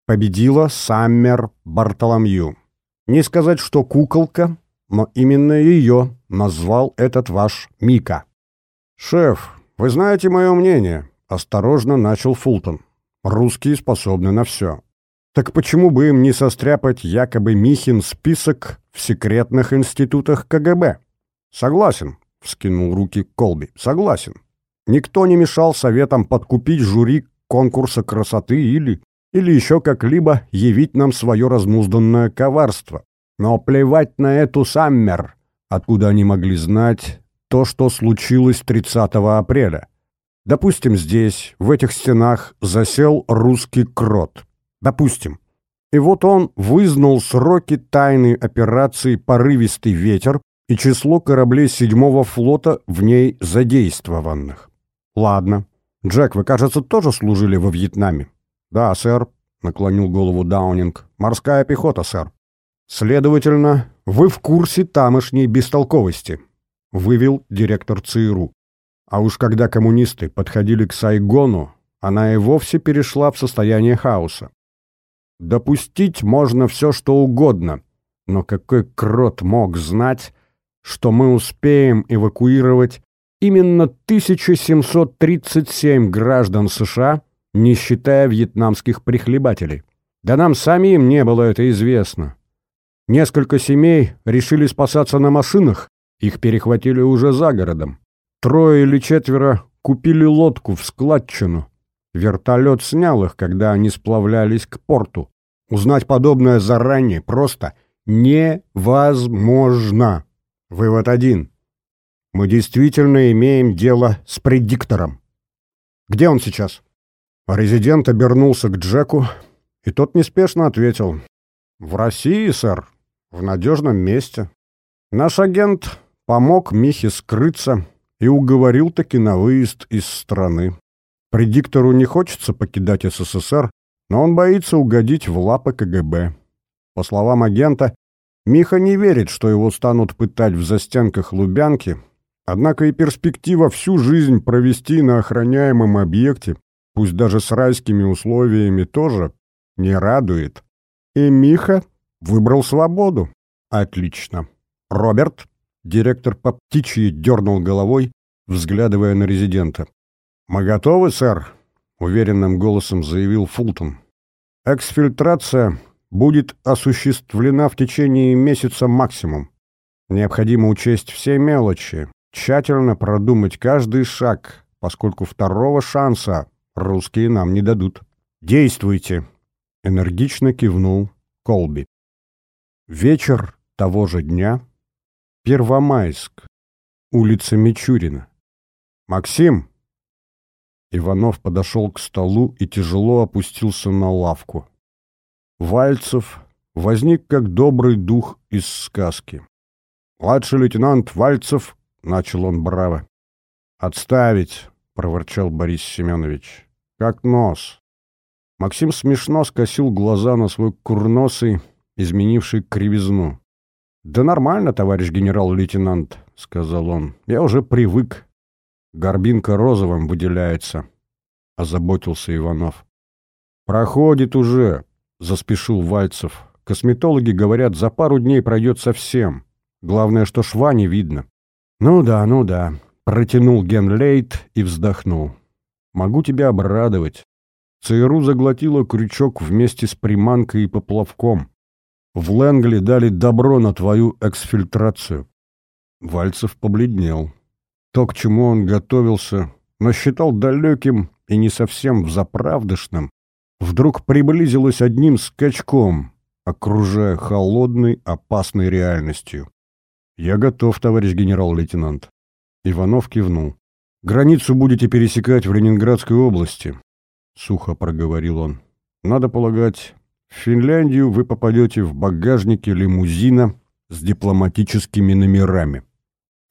S1: победила Саммер Бартоломью. Не сказать, что куколка, но именно ее назвал этот ваш Мика. «Шеф, вы знаете мое мнение», — осторожно начал Фултон. Русские способны на все. Так почему бы им не состряпать якобы Михин список в секретных институтах КГБ? Согласен, вскинул руки Колби. Согласен. Никто не мешал советам подкупить жюри конкурса красоты или или еще как-либо явить нам свое разнузданное коварство. Но плевать на эту Саммер, откуда они могли знать то, что случилось 30 апреля. Допустим, здесь, в этих стенах, засел русский крот. Допустим. И вот он вызнал сроки тайной операции «Порывистый ветер» и число кораблей седьмого флота в ней задействованных. Ладно. Джек, вы, кажется, тоже служили во Вьетнаме? Да, сэр, наклонил голову Даунинг. Морская пехота, сэр. Следовательно, вы в курсе тамошней бестолковости, вывел директор ЦРУ. А уж когда коммунисты подходили к Сайгону, она и вовсе перешла в состояние хаоса. Допустить можно все, что угодно, но какой крот мог знать, что мы успеем эвакуировать именно 1737 граждан США, не считая вьетнамских прихлебателей? Да нам самим не было это известно. Несколько семей решили спасаться на машинах, их перехватили уже за городом. Трое или четверо купили лодку в складчину. Вертолет снял их, когда они сплавлялись к порту. Узнать подобное заранее просто невозможно. Вывод один. Мы действительно имеем дело с предиктором. Где он сейчас? Резидент обернулся к Джеку, и тот неспешно ответил. В России, сэр, в надежном месте. Наш агент помог Михе скрыться и уговорил таки на выезд из страны. Предиктору не хочется покидать СССР, но он боится угодить в лапы КГБ. По словам агента, Миха не верит, что его станут пытать в застенках Лубянки, однако и перспектива всю жизнь провести на охраняемом объекте, пусть даже с райскими условиями, тоже не радует. И Миха выбрал свободу. Отлично. Роберт, директор по птичьи дернул головой, взглядывая на резидента. «Мы готовы, сэр», — уверенным голосом заявил Фултон. «Эксфильтрация будет осуществлена в течение месяца максимум. Необходимо учесть все мелочи, тщательно продумать каждый шаг, поскольку второго шанса русские нам не дадут. Действуйте!» — энергично кивнул Колби. Вечер того же дня. Первомайск. Улица Мичурина. «Максим!» Иванов подошел к столу и тяжело опустился на лавку. Вальцев возник как добрый дух из сказки. «Младший лейтенант Вальцев», — начал он браво. «Отставить», — проворчал Борис Семенович. «Как нос». Максим смешно скосил глаза на свой курносый, изменивший кривизну. «Да нормально, товарищ генерал-лейтенант», — сказал он. «Я уже привык. Горбинка розовым выделяется», — озаботился Иванов. «Проходит уже», — заспешил Вальцев. «Косметологи говорят, за пару дней пройдет совсем. Главное, что шва не видно». «Ну да, ну да», — протянул Генлейт и вздохнул. «Могу тебя обрадовать. ЦРУ заглотила крючок вместе с приманкой и поплавком. В Лэнгли дали добро на твою эксфильтрацию». Вальцев побледнел. То, к чему он готовился, но считал далеким и не совсем взаправдышным, вдруг приблизилось одним скачком, окружая холодной, опасной реальностью. «Я готов, товарищ генерал-лейтенант». Иванов кивнул. «Границу будете пересекать в Ленинградской области», — сухо проговорил он. «Надо полагать, в Финляндию вы попадете в багажнике лимузина с дипломатическими номерами».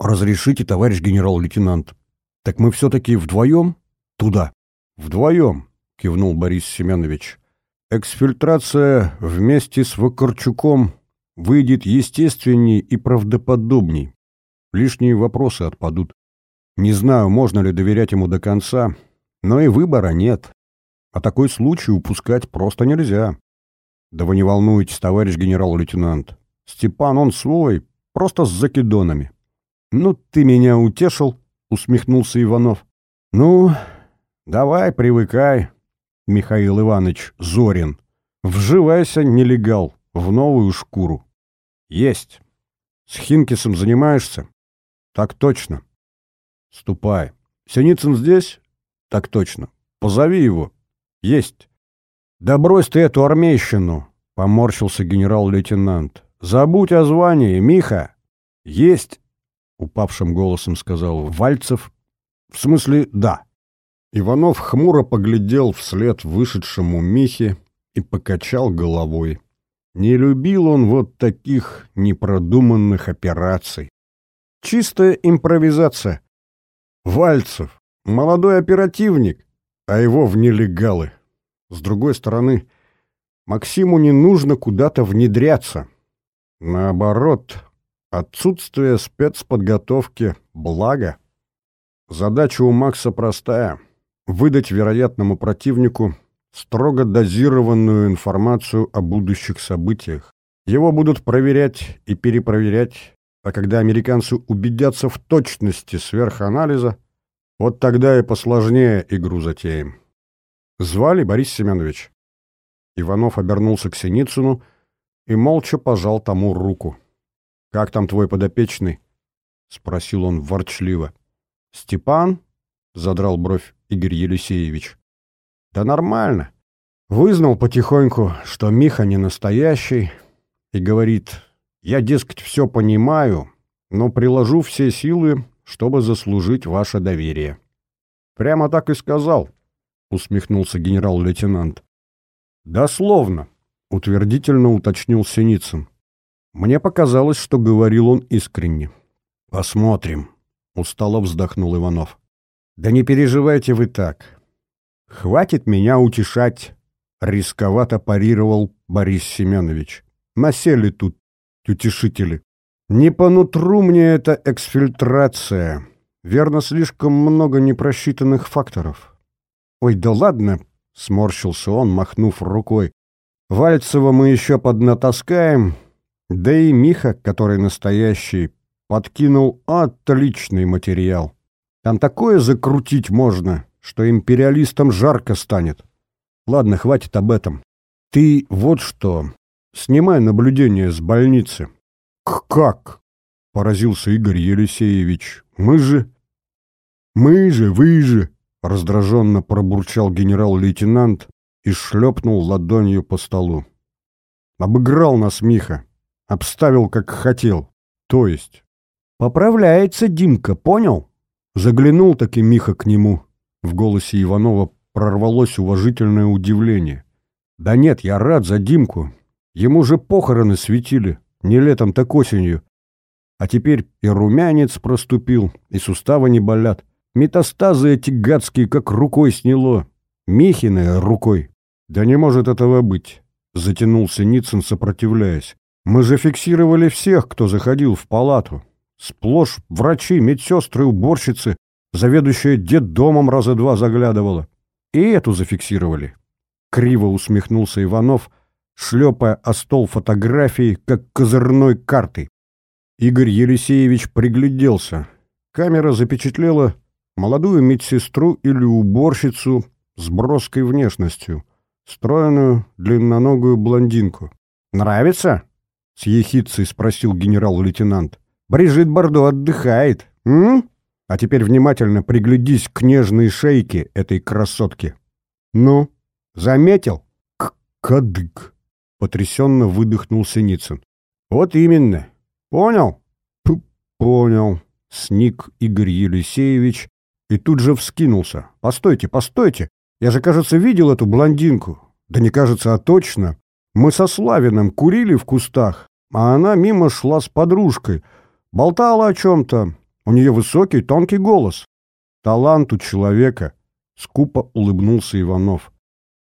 S1: «Разрешите, товарищ генерал-лейтенант. Так мы все-таки вдвоем туда?» «Вдвоем», — кивнул Борис Семенович. «Эксфильтрация вместе с Вакарчуком выйдет естественней и правдоподобней. Лишние вопросы отпадут. Не знаю, можно ли доверять ему до конца, но и выбора нет. А такой случай упускать просто нельзя. Да вы не волнуйтесь, товарищ генерал-лейтенант. Степан он свой, просто с закидонами. «Ну, ты меня утешил», — усмехнулся Иванов. «Ну, давай, привыкай, Михаил Иванович Зорин. Вживайся, нелегал, в новую шкуру». «Есть. С Хинкисом занимаешься?» «Так точно». «Ступай. Синицын здесь?» «Так точно. Позови его». «Есть». «Да брось ты эту армейщину», — поморщился генерал-лейтенант. «Забудь о звании, Миха». «Есть» упавшим голосом сказал Вальцев. В смысле, да. Иванов хмуро поглядел вслед вышедшему Михе и покачал головой. Не любил он вот таких непродуманных операций. Чистая импровизация. Вальцев, молодой оперативник, а его в нелегалы. С другой стороны, Максиму не нужно куда-то внедряться. Наоборот, Отсутствие спецподготовки – благо. Задача у Макса простая – выдать вероятному противнику строго дозированную информацию о будущих событиях. Его будут проверять и перепроверять, а когда американцы убедятся в точности сверханализа, вот тогда и посложнее игру затеем. Звали Борис Семенович. Иванов обернулся к Синицыну и молча пожал тому руку. «Как там твой подопечный?» — спросил он ворчливо. «Степан?» — задрал бровь Игорь Елисеевич. Да нормально. Вызнал потихоньку, что Миха не настоящий, и говорит, я, дескать, все понимаю, но приложу все силы, чтобы заслужить ваше доверие. Прямо так и сказал, усмехнулся генерал-лейтенант. Дословно, утвердительно уточнил Синицын. Мне показалось, что говорил он искренне. Посмотрим, устало вздохнул Иванов. Да не переживайте вы так. Хватит меня утешать, рисковато парировал Борис Семенович. Насели тут утешители. Не по нутру мне эта эксфильтрация. Верно, слишком много непросчитанных факторов. Ой, да ладно, сморщился он, махнув рукой. Вальцева мы еще поднатаскаем, да и Миха, который настоящий, подкинул отличный материал. Там такое закрутить можно, что империалистам жарко станет. Ладно, хватит об этом. Ты вот что, снимай наблюдение с больницы. «Как?» — поразился Игорь Елисеевич. «Мы же...» «Мы же, вы же!» — раздраженно пробурчал генерал-лейтенант и шлепнул ладонью по столу. «Обыграл нас Миха, обставил, как хотел. То есть...» «Поправляется Димка, понял?» Заглянул таки Миха к нему. В голосе Иванова прорвалось уважительное удивление. «Да нет, я рад за Димку. Ему же похороны светили. Не летом, так осенью. А теперь и румянец проступил, и суставы не болят. Метастазы эти гадские как рукой сняло. Михиной рукой. Да не может этого быть, затянулся Ницын, сопротивляясь. Мы же фиксировали всех, кто заходил в палату. Сплошь врачи, медсестры, уборщицы, заведующая детдомом раза два заглядывала. И эту зафиксировали. Криво усмехнулся Иванов — шлепая о стол фотографии, как козырной картой. Игорь Елисеевич пригляделся. Камера запечатлела молодую медсестру или уборщицу с броской внешностью, стройную длинноногую блондинку. «Нравится?» — с ехидцей спросил генерал-лейтенант. «Брижит Бардо отдыхает, м? А теперь внимательно приглядись к нежной шейке этой красотки. Ну, заметил? К кадык потрясенно выдохнул Синицын. Вот именно. Понял? П понял. Сник Игорь Елисеевич и тут же вскинулся. Постойте, постойте. Я же, кажется, видел эту блондинку. Да не кажется, а точно. Мы со Славиным курили в кустах, а она мимо шла с подружкой. Болтала о чем-то. У нее высокий, тонкий голос. Талант у человека. Скупо улыбнулся Иванов.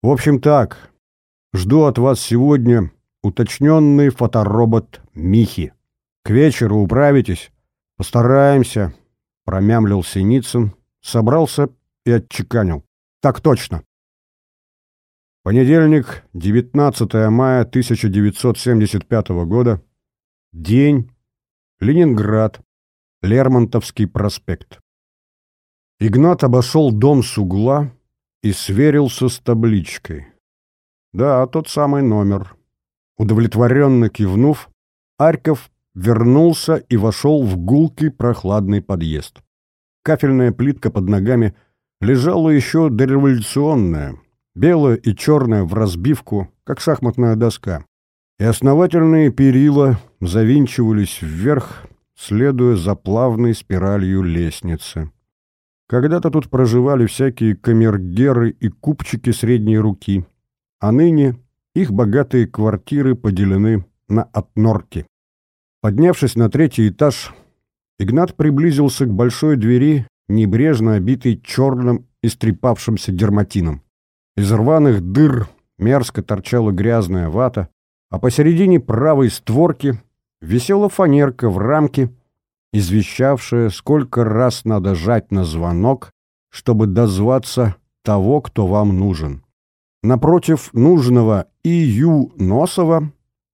S1: В общем так, Жду от вас сегодня уточненный фоторобот Михи. К вечеру управитесь? Постараемся, промямлил Синицын, собрался и отчеканил. Так точно. Понедельник, 19 мая 1975 года. День. Ленинград. Лермонтовский проспект. Игнат обошел дом с угла и сверился с табличкой. Да, тот самый номер. Удовлетворенно кивнув, Арьков вернулся и вошел в гулкий прохладный подъезд. Кафельная плитка под ногами лежала еще дореволюционная, белая и черная в разбивку, как шахматная доска. И основательные перила завинчивались вверх, следуя за плавной спиралью лестницы. Когда-то тут проживали всякие камергеры и купчики средней руки — а ныне их богатые квартиры поделены на отнорки. Поднявшись на третий этаж, Игнат приблизился к большой двери, небрежно обитой черным истрепавшимся дерматином. Из рваных дыр мерзко торчала грязная вата, а посередине правой створки висела фанерка в рамке, извещавшая, сколько раз надо жать на звонок, чтобы дозваться того, кто вам нужен. Напротив нужного И.Ю. Носова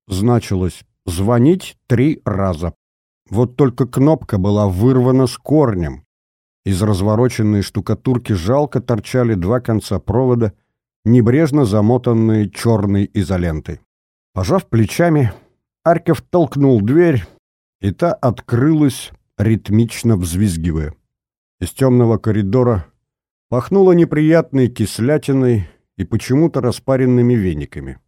S1: значилось «звонить три раза». Вот только кнопка была вырвана с корнем. Из развороченной штукатурки жалко торчали два конца провода, небрежно замотанные черной изолентой. Пожав плечами, Аркев толкнул дверь, и та открылась, ритмично взвизгивая. Из темного коридора пахнуло неприятной кислятиной и почему-то распаренными вениками.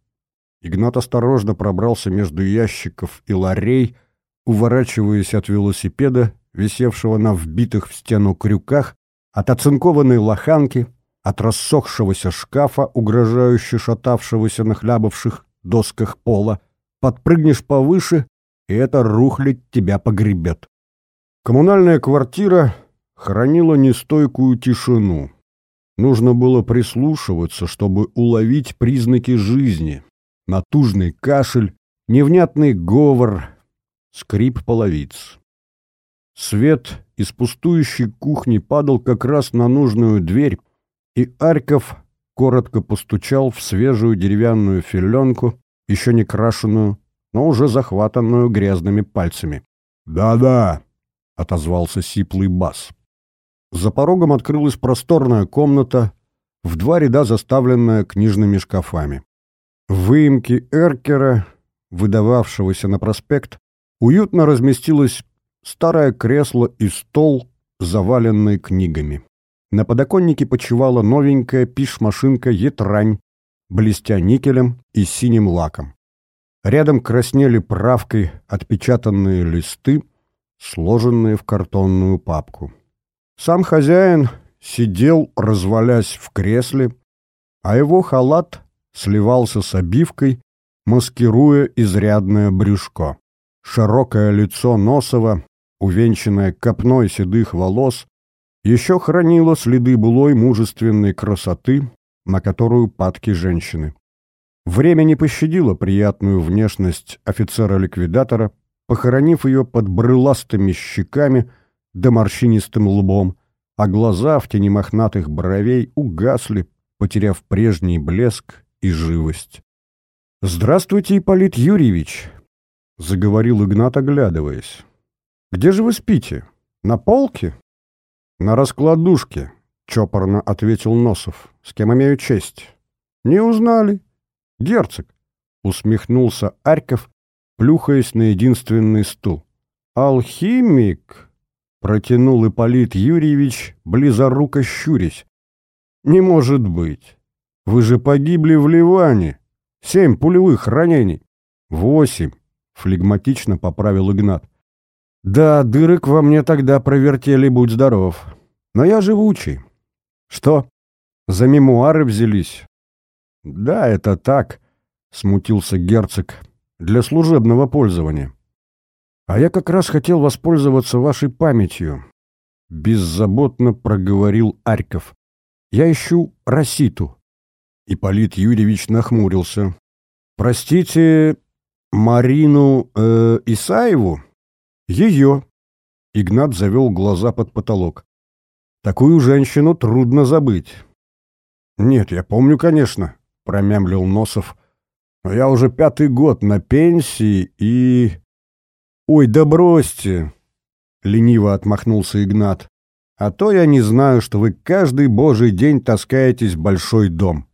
S1: Игнат осторожно пробрался между ящиков и ларей, уворачиваясь от велосипеда, висевшего на вбитых в стену крюках, от оцинкованной лоханки, от рассохшегося шкафа, угрожающе шатавшегося на хлябавших досках пола. Подпрыгнешь повыше, и эта рухлядь тебя погребет. Коммунальная квартира хранила нестойкую тишину. Нужно было прислушиваться, чтобы уловить признаки жизни. Натужный кашель, невнятный говор, скрип половиц. Свет из пустующей кухни падал как раз на нужную дверь, и Арьков коротко постучал в свежую деревянную филенку, еще не крашеную, но уже захватанную грязными пальцами. «Да-да», — отозвался сиплый бас. За порогом открылась просторная комната, в два ряда заставленная книжными шкафами. В выемке эркера, выдававшегося на проспект, уютно разместилось старое кресло и стол, заваленный книгами. На подоконнике почивала новенькая пиш-машинка «Етрань», блестя никелем и синим лаком. Рядом краснели правкой отпечатанные листы, сложенные в картонную папку. Сам хозяин сидел, развалясь в кресле, а его халат сливался с обивкой, маскируя изрядное брюшко. Широкое лицо Носова, увенчанное копной седых волос, еще хранило следы былой мужественной красоты, на которую падки женщины. Время не пощадило приятную внешность офицера-ликвидатора, похоронив ее под брыластыми щеками да морщинистым лбом, а глаза в тени мохнатых бровей угасли, потеряв прежний блеск и живость. «Здравствуйте, Ипполит Юрьевич!» — заговорил Игнат, оглядываясь. «Где же вы спите? На полке?» «На раскладушке», — чопорно ответил Носов. «С кем имею честь?» «Не узнали?» «Герцог», — усмехнулся Арьков, плюхаясь на единственный стул. «Алхимик!» — протянул Ипполит Юрьевич, близоруко щурясь. «Не может быть! Вы же погибли в Ливане! Семь пулевых ранений!» «Восемь!» — флегматично поправил Игнат. «Да, дырок во мне тогда провертели, будь здоров. Но я живучий. Что, за мемуары взялись?» «Да, это так», — смутился герцог, — «для служебного пользования». «А я как раз хотел воспользоваться вашей памятью», — беззаботно проговорил Арьков. «Я ищу Роситу». Ипполит Юрьевич нахмурился. «Простите, Марину э, Исаеву?» «Ее». Игнат завел глаза под потолок. «Такую женщину трудно забыть». «Нет, я помню, конечно», — промямлил Носов. «Но я уже пятый год на пенсии и...» «Ой, да бросьте!» — лениво отмахнулся Игнат. «А то я не знаю, что вы каждый божий день таскаетесь в большой дом».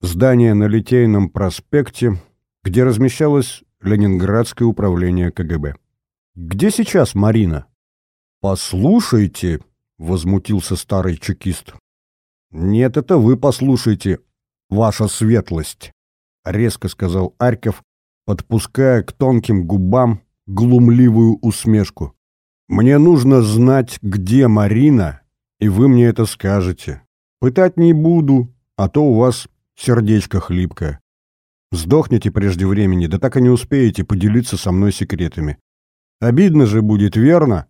S1: Здание на Литейном проспекте, где размещалось Ленинградское управление КГБ. «Где сейчас Марина?» «Послушайте», — возмутился старый чекист. «Нет, это вы послушайте, ваша светлость», — резко сказал Арьков, подпуская к тонким губам глумливую усмешку. «Мне нужно знать, где Марина, и вы мне это скажете. Пытать не буду, а то у вас сердечко хлипкое. Сдохнете прежде времени, да так и не успеете поделиться со мной секретами. Обидно же будет, верно?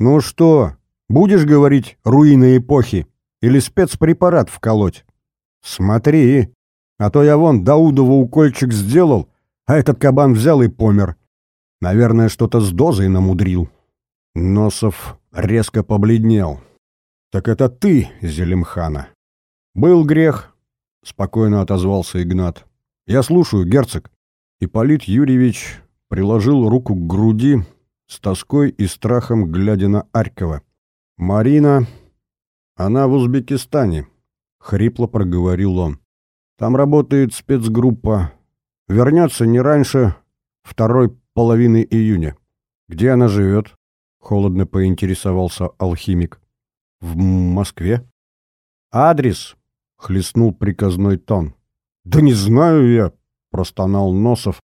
S1: Ну что, будешь говорить руины эпохи или спецпрепарат вколоть? Смотри, а то я вон Даудову укольчик сделал, а этот кабан взял и помер. Наверное, что-то с дозой намудрил. Носов резко побледнел. «Так это ты, Зелимхана?» «Был грех», — спокойно отозвался Игнат. «Я слушаю, герцог». Ипполит Юрьевич приложил руку к груди, с тоской и страхом глядя на Арькова. «Марина, она в Узбекистане», — хрипло проговорил он. «Там работает спецгруппа. Вернется не раньше второй половины июня. Где она живет?» — холодно поинтересовался алхимик. «В Москве». «Адрес?» — хлестнул приказной тон. «Да не знаю я», — простонал Носов,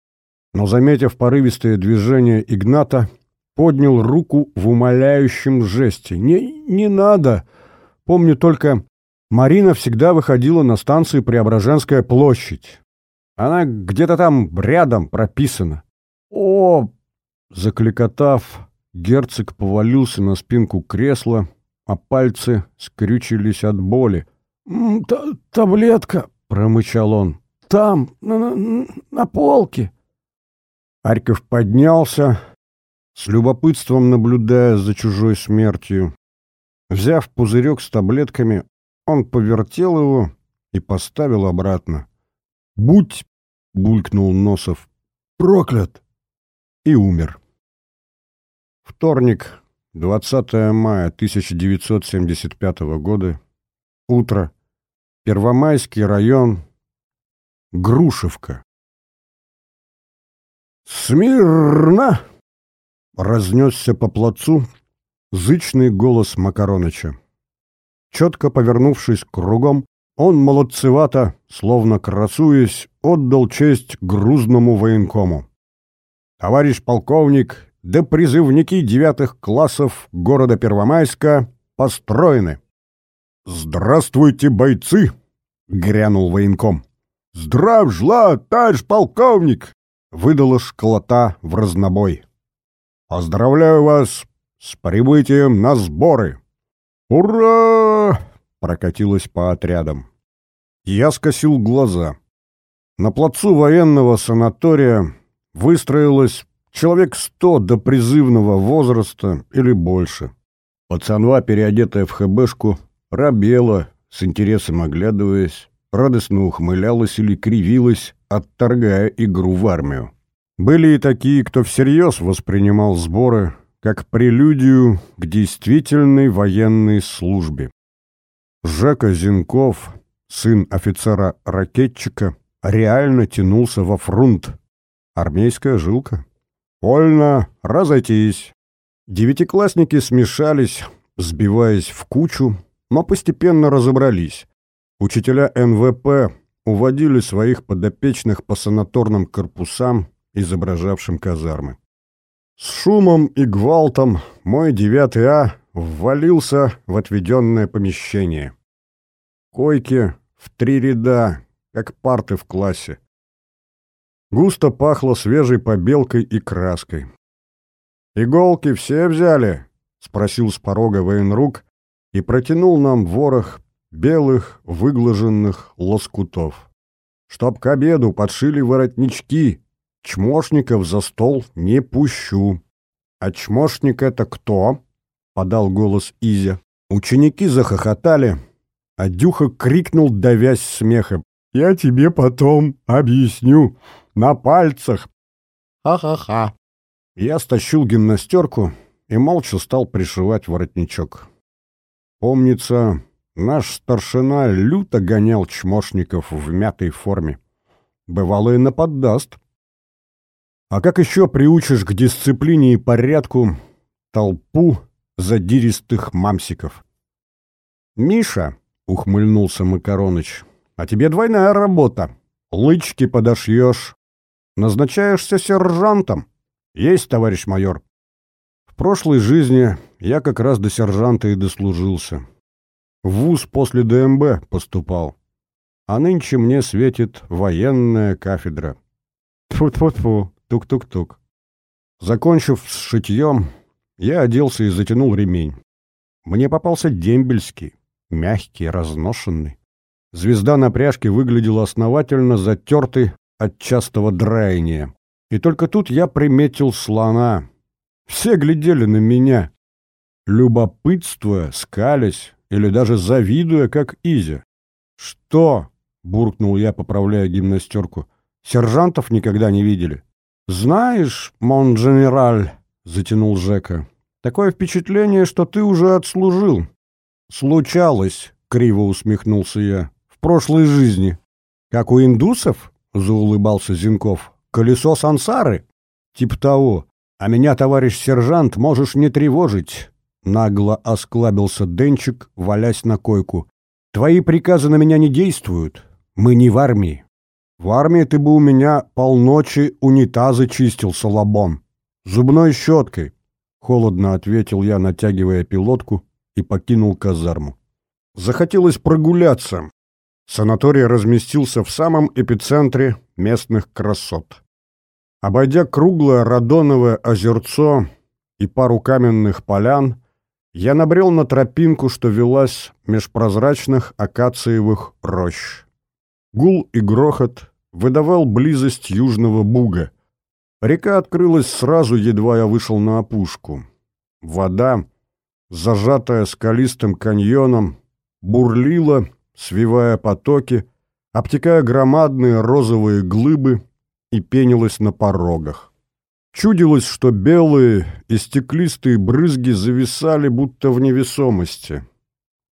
S1: но, заметив порывистое движение Игната, поднял руку в умоляющем жесте. «Не, не надо! Помню только, Марина всегда выходила на станцию Преображенская площадь. Она где-то там рядом прописана». «О!» — закликотав, герцог повалился на спинку кресла, а пальцы скрючились от боли. «Та «Таблетка!» — промычал он. «Там, на, на, на полке!» Арьков поднялся, с любопытством наблюдая за чужой смертью. Взяв пузырек с таблетками, он повертел его и поставил обратно. «Будь!» — булькнул Носов. «Проклят!» И умер. Вторник, 20 мая 1975 года. Утро. Первомайский район. Грушевка. «Смирно!» — разнесся по плацу зычный голос Макароныча. Четко повернувшись кругом, он молодцевато, словно красуясь, отдал честь грузному военкому. «Товарищ полковник, да призывники девятых классов города Первомайска построены!» «Здравствуйте, бойцы!» — грянул военком. «Здрав жла, товарищ полковник!» выдала школота в разнобой. «Поздравляю вас с прибытием на сборы!» «Ура!» — прокатилось по отрядам. Я скосил глаза. На плацу военного санатория выстроилось человек сто до призывного возраста или больше. Пацанва, переодетая в хэбэшку, рабела, с интересом оглядываясь, радостно ухмылялась или кривилась, отторгая игру в армию. Были и такие, кто всерьез воспринимал сборы как прелюдию к действительной военной службе. Жека Зинков, сын офицера-ракетчика, реально тянулся во фрунт. Армейская жилка. Вольно разойтись. Девятиклассники смешались, сбиваясь в кучу, но постепенно разобрались. Учителя НВП уводили своих подопечных по санаторным корпусам, изображавшим казармы. С шумом и гвалтом мой девятый А ввалился в отведенное помещение. Койки в три ряда, как парты в классе. Густо пахло свежей побелкой и краской. «Иголки все взяли?» — спросил с порога военрук и протянул нам ворох белых выглаженных лоскутов. Чтоб к обеду подшили воротнички, чмошников за стол не пущу. А чмошник это кто? Подал голос Изя. Ученики захохотали, а Дюха крикнул, давясь смехом. «Я тебе потом объясню. На пальцах!» «Ха-ха-ха!» Я стащил гимнастерку и молча стал пришивать воротничок. Помнится, Наш старшина люто гонял чмошников в мятой форме. Бывало и наподдаст. А как еще приучишь к дисциплине и порядку толпу задиристых мамсиков? «Миша», — ухмыльнулся Макароныч, — «а тебе двойная работа. Лычки подошьешь. Назначаешься сержантом. Есть, товарищ майор». В прошлой жизни я как раз до сержанта и дослужился. В вуз после ДМБ поступал. А нынче мне светит военная кафедра. Тьфу-тьфу-тьфу, тук-тук-тук. Закончив с шитьем, я оделся и затянул ремень. Мне попался дембельский, мягкий, разношенный. Звезда на пряжке выглядела основательно затертой от частого драения. И только тут я приметил слона. Все глядели на меня, любопытствуя, скались, или даже завидуя, как Изя. «Что?» — буркнул я, поправляя гимнастерку. «Сержантов никогда не видели?» «Знаешь, мон генераль», — затянул Жека, — «такое впечатление, что ты уже отслужил». «Случалось», — криво усмехнулся я, — «в прошлой жизни». «Как у индусов?» — заулыбался Зинков. «Колесо сансары?» «Тип того. А меня, товарищ сержант, можешь не тревожить. Нагло осклабился Денчик, валясь на койку. Твои приказы на меня не действуют. Мы не в армии. В армии ты бы у меня полночи унитазы чистил салабон. Зубной щеткой. Холодно ответил я, натягивая пилотку, и покинул казарму. Захотелось прогуляться. Санаторий разместился в самом эпицентре местных красот. Обойдя круглое радоновое озерцо и пару каменных полян, я набрел на тропинку, что велась меж прозрачных акациевых рощ. Гул и грохот выдавал близость южного буга. Река открылась сразу, едва я вышел на опушку. Вода, зажатая скалистым каньоном, бурлила, свивая потоки, обтекая громадные розовые глыбы и пенилась на порогах. Чудилось, что белые и стеклистые брызги зависали, будто в невесомости.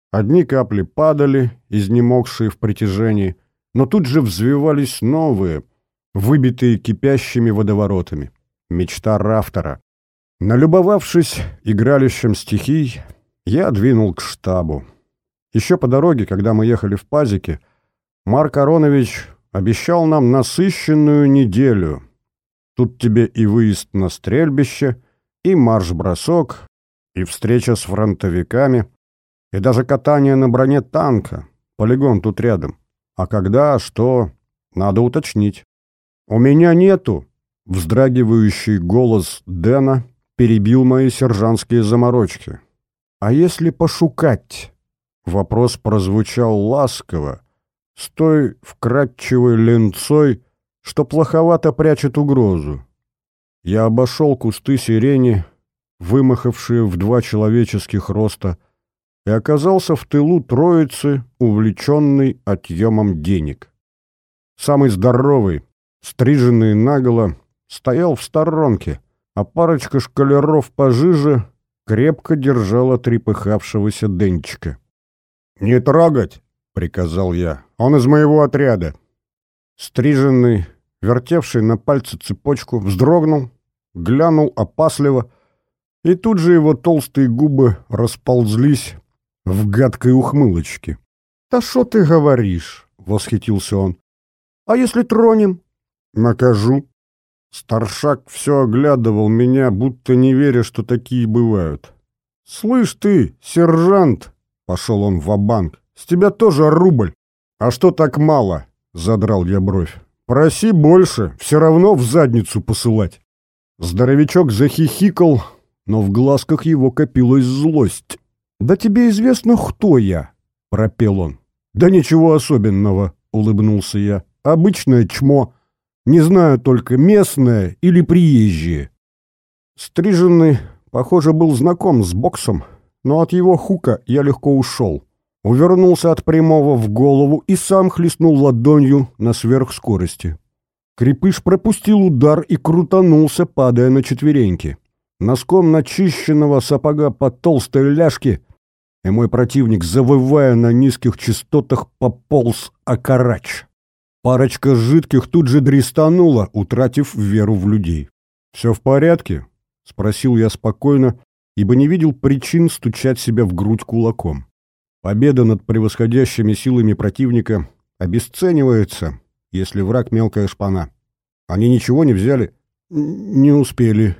S1: Одни капли падали, изнемогшие в притяжении, но тут же взвивались новые, выбитые кипящими водоворотами. Мечта Рафтора. Налюбовавшись игралищем стихий, я двинул к штабу. Еще по дороге, когда мы ехали в Пазике, Марк Аронович обещал нам насыщенную неделю. Тут тебе и выезд на стрельбище, и марш-бросок, и встреча с фронтовиками, и даже катание на броне танка. Полигон тут рядом. А когда, что, надо уточнить. «У меня нету!» — вздрагивающий голос Дэна перебил мои сержантские заморочки. «А если пошукать?» Вопрос прозвучал ласково, с той вкрадчивой ленцой, что плоховато прячет угрозу. Я обошел кусты сирени, вымахавшие в два человеческих роста, и оказался в тылу троицы, увлеченный отъемом денег. Самый здоровый, стриженный наголо, стоял в сторонке, а парочка шкалеров пожиже крепко держала трепыхавшегося Денчика. «Не трогать!» — приказал я. «Он из моего отряда». Стриженный, вертевший на пальце цепочку, вздрогнул, глянул опасливо, и тут же его толстые губы расползлись в гадкой ухмылочке. «Да что ты говоришь?» — восхитился он. «А если тронем?» «Накажу». Старшак все оглядывал меня, будто не веря, что такие бывают. «Слышь ты, сержант!» — пошел он в банк «С тебя тоже рубль!» «А что так мало?» — задрал я бровь. «Проси больше, все равно в задницу посылать». Здоровячок захихикал, но в глазках его копилась злость. «Да тебе известно, кто я?» — пропел он. «Да ничего особенного», — улыбнулся я. «Обычное чмо. Не знаю только, местное или приезжие». Стриженный, похоже, был знаком с боксом, но от его хука я легко ушел. Увернулся от прямого в голову и сам хлестнул ладонью на сверхскорости. Крепыш пропустил удар и крутанулся, падая на четвереньки. Носком начищенного сапога по толстой ляжке, и мой противник, завывая на низких частотах, пополз окарач. Парочка жидких тут же дристанула, утратив веру в людей. «Все в порядке?» — спросил я спокойно, ибо не видел причин стучать себя в грудь кулаком. Победа над превосходящими силами противника обесценивается, если враг мелкая шпана. Они ничего не взяли? Не успели,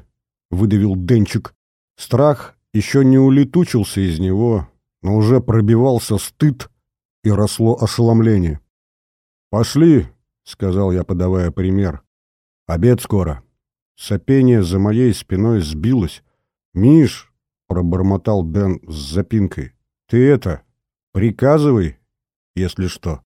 S1: выдавил Денчик. Страх еще не улетучился из него, но уже пробивался стыд и росло ошеломление. «Пошли», — сказал я, подавая пример. «Обед скоро». Сопение за моей спиной сбилось. «Миш», — пробормотал Дэн с запинкой, — «ты это, приказывай, если что».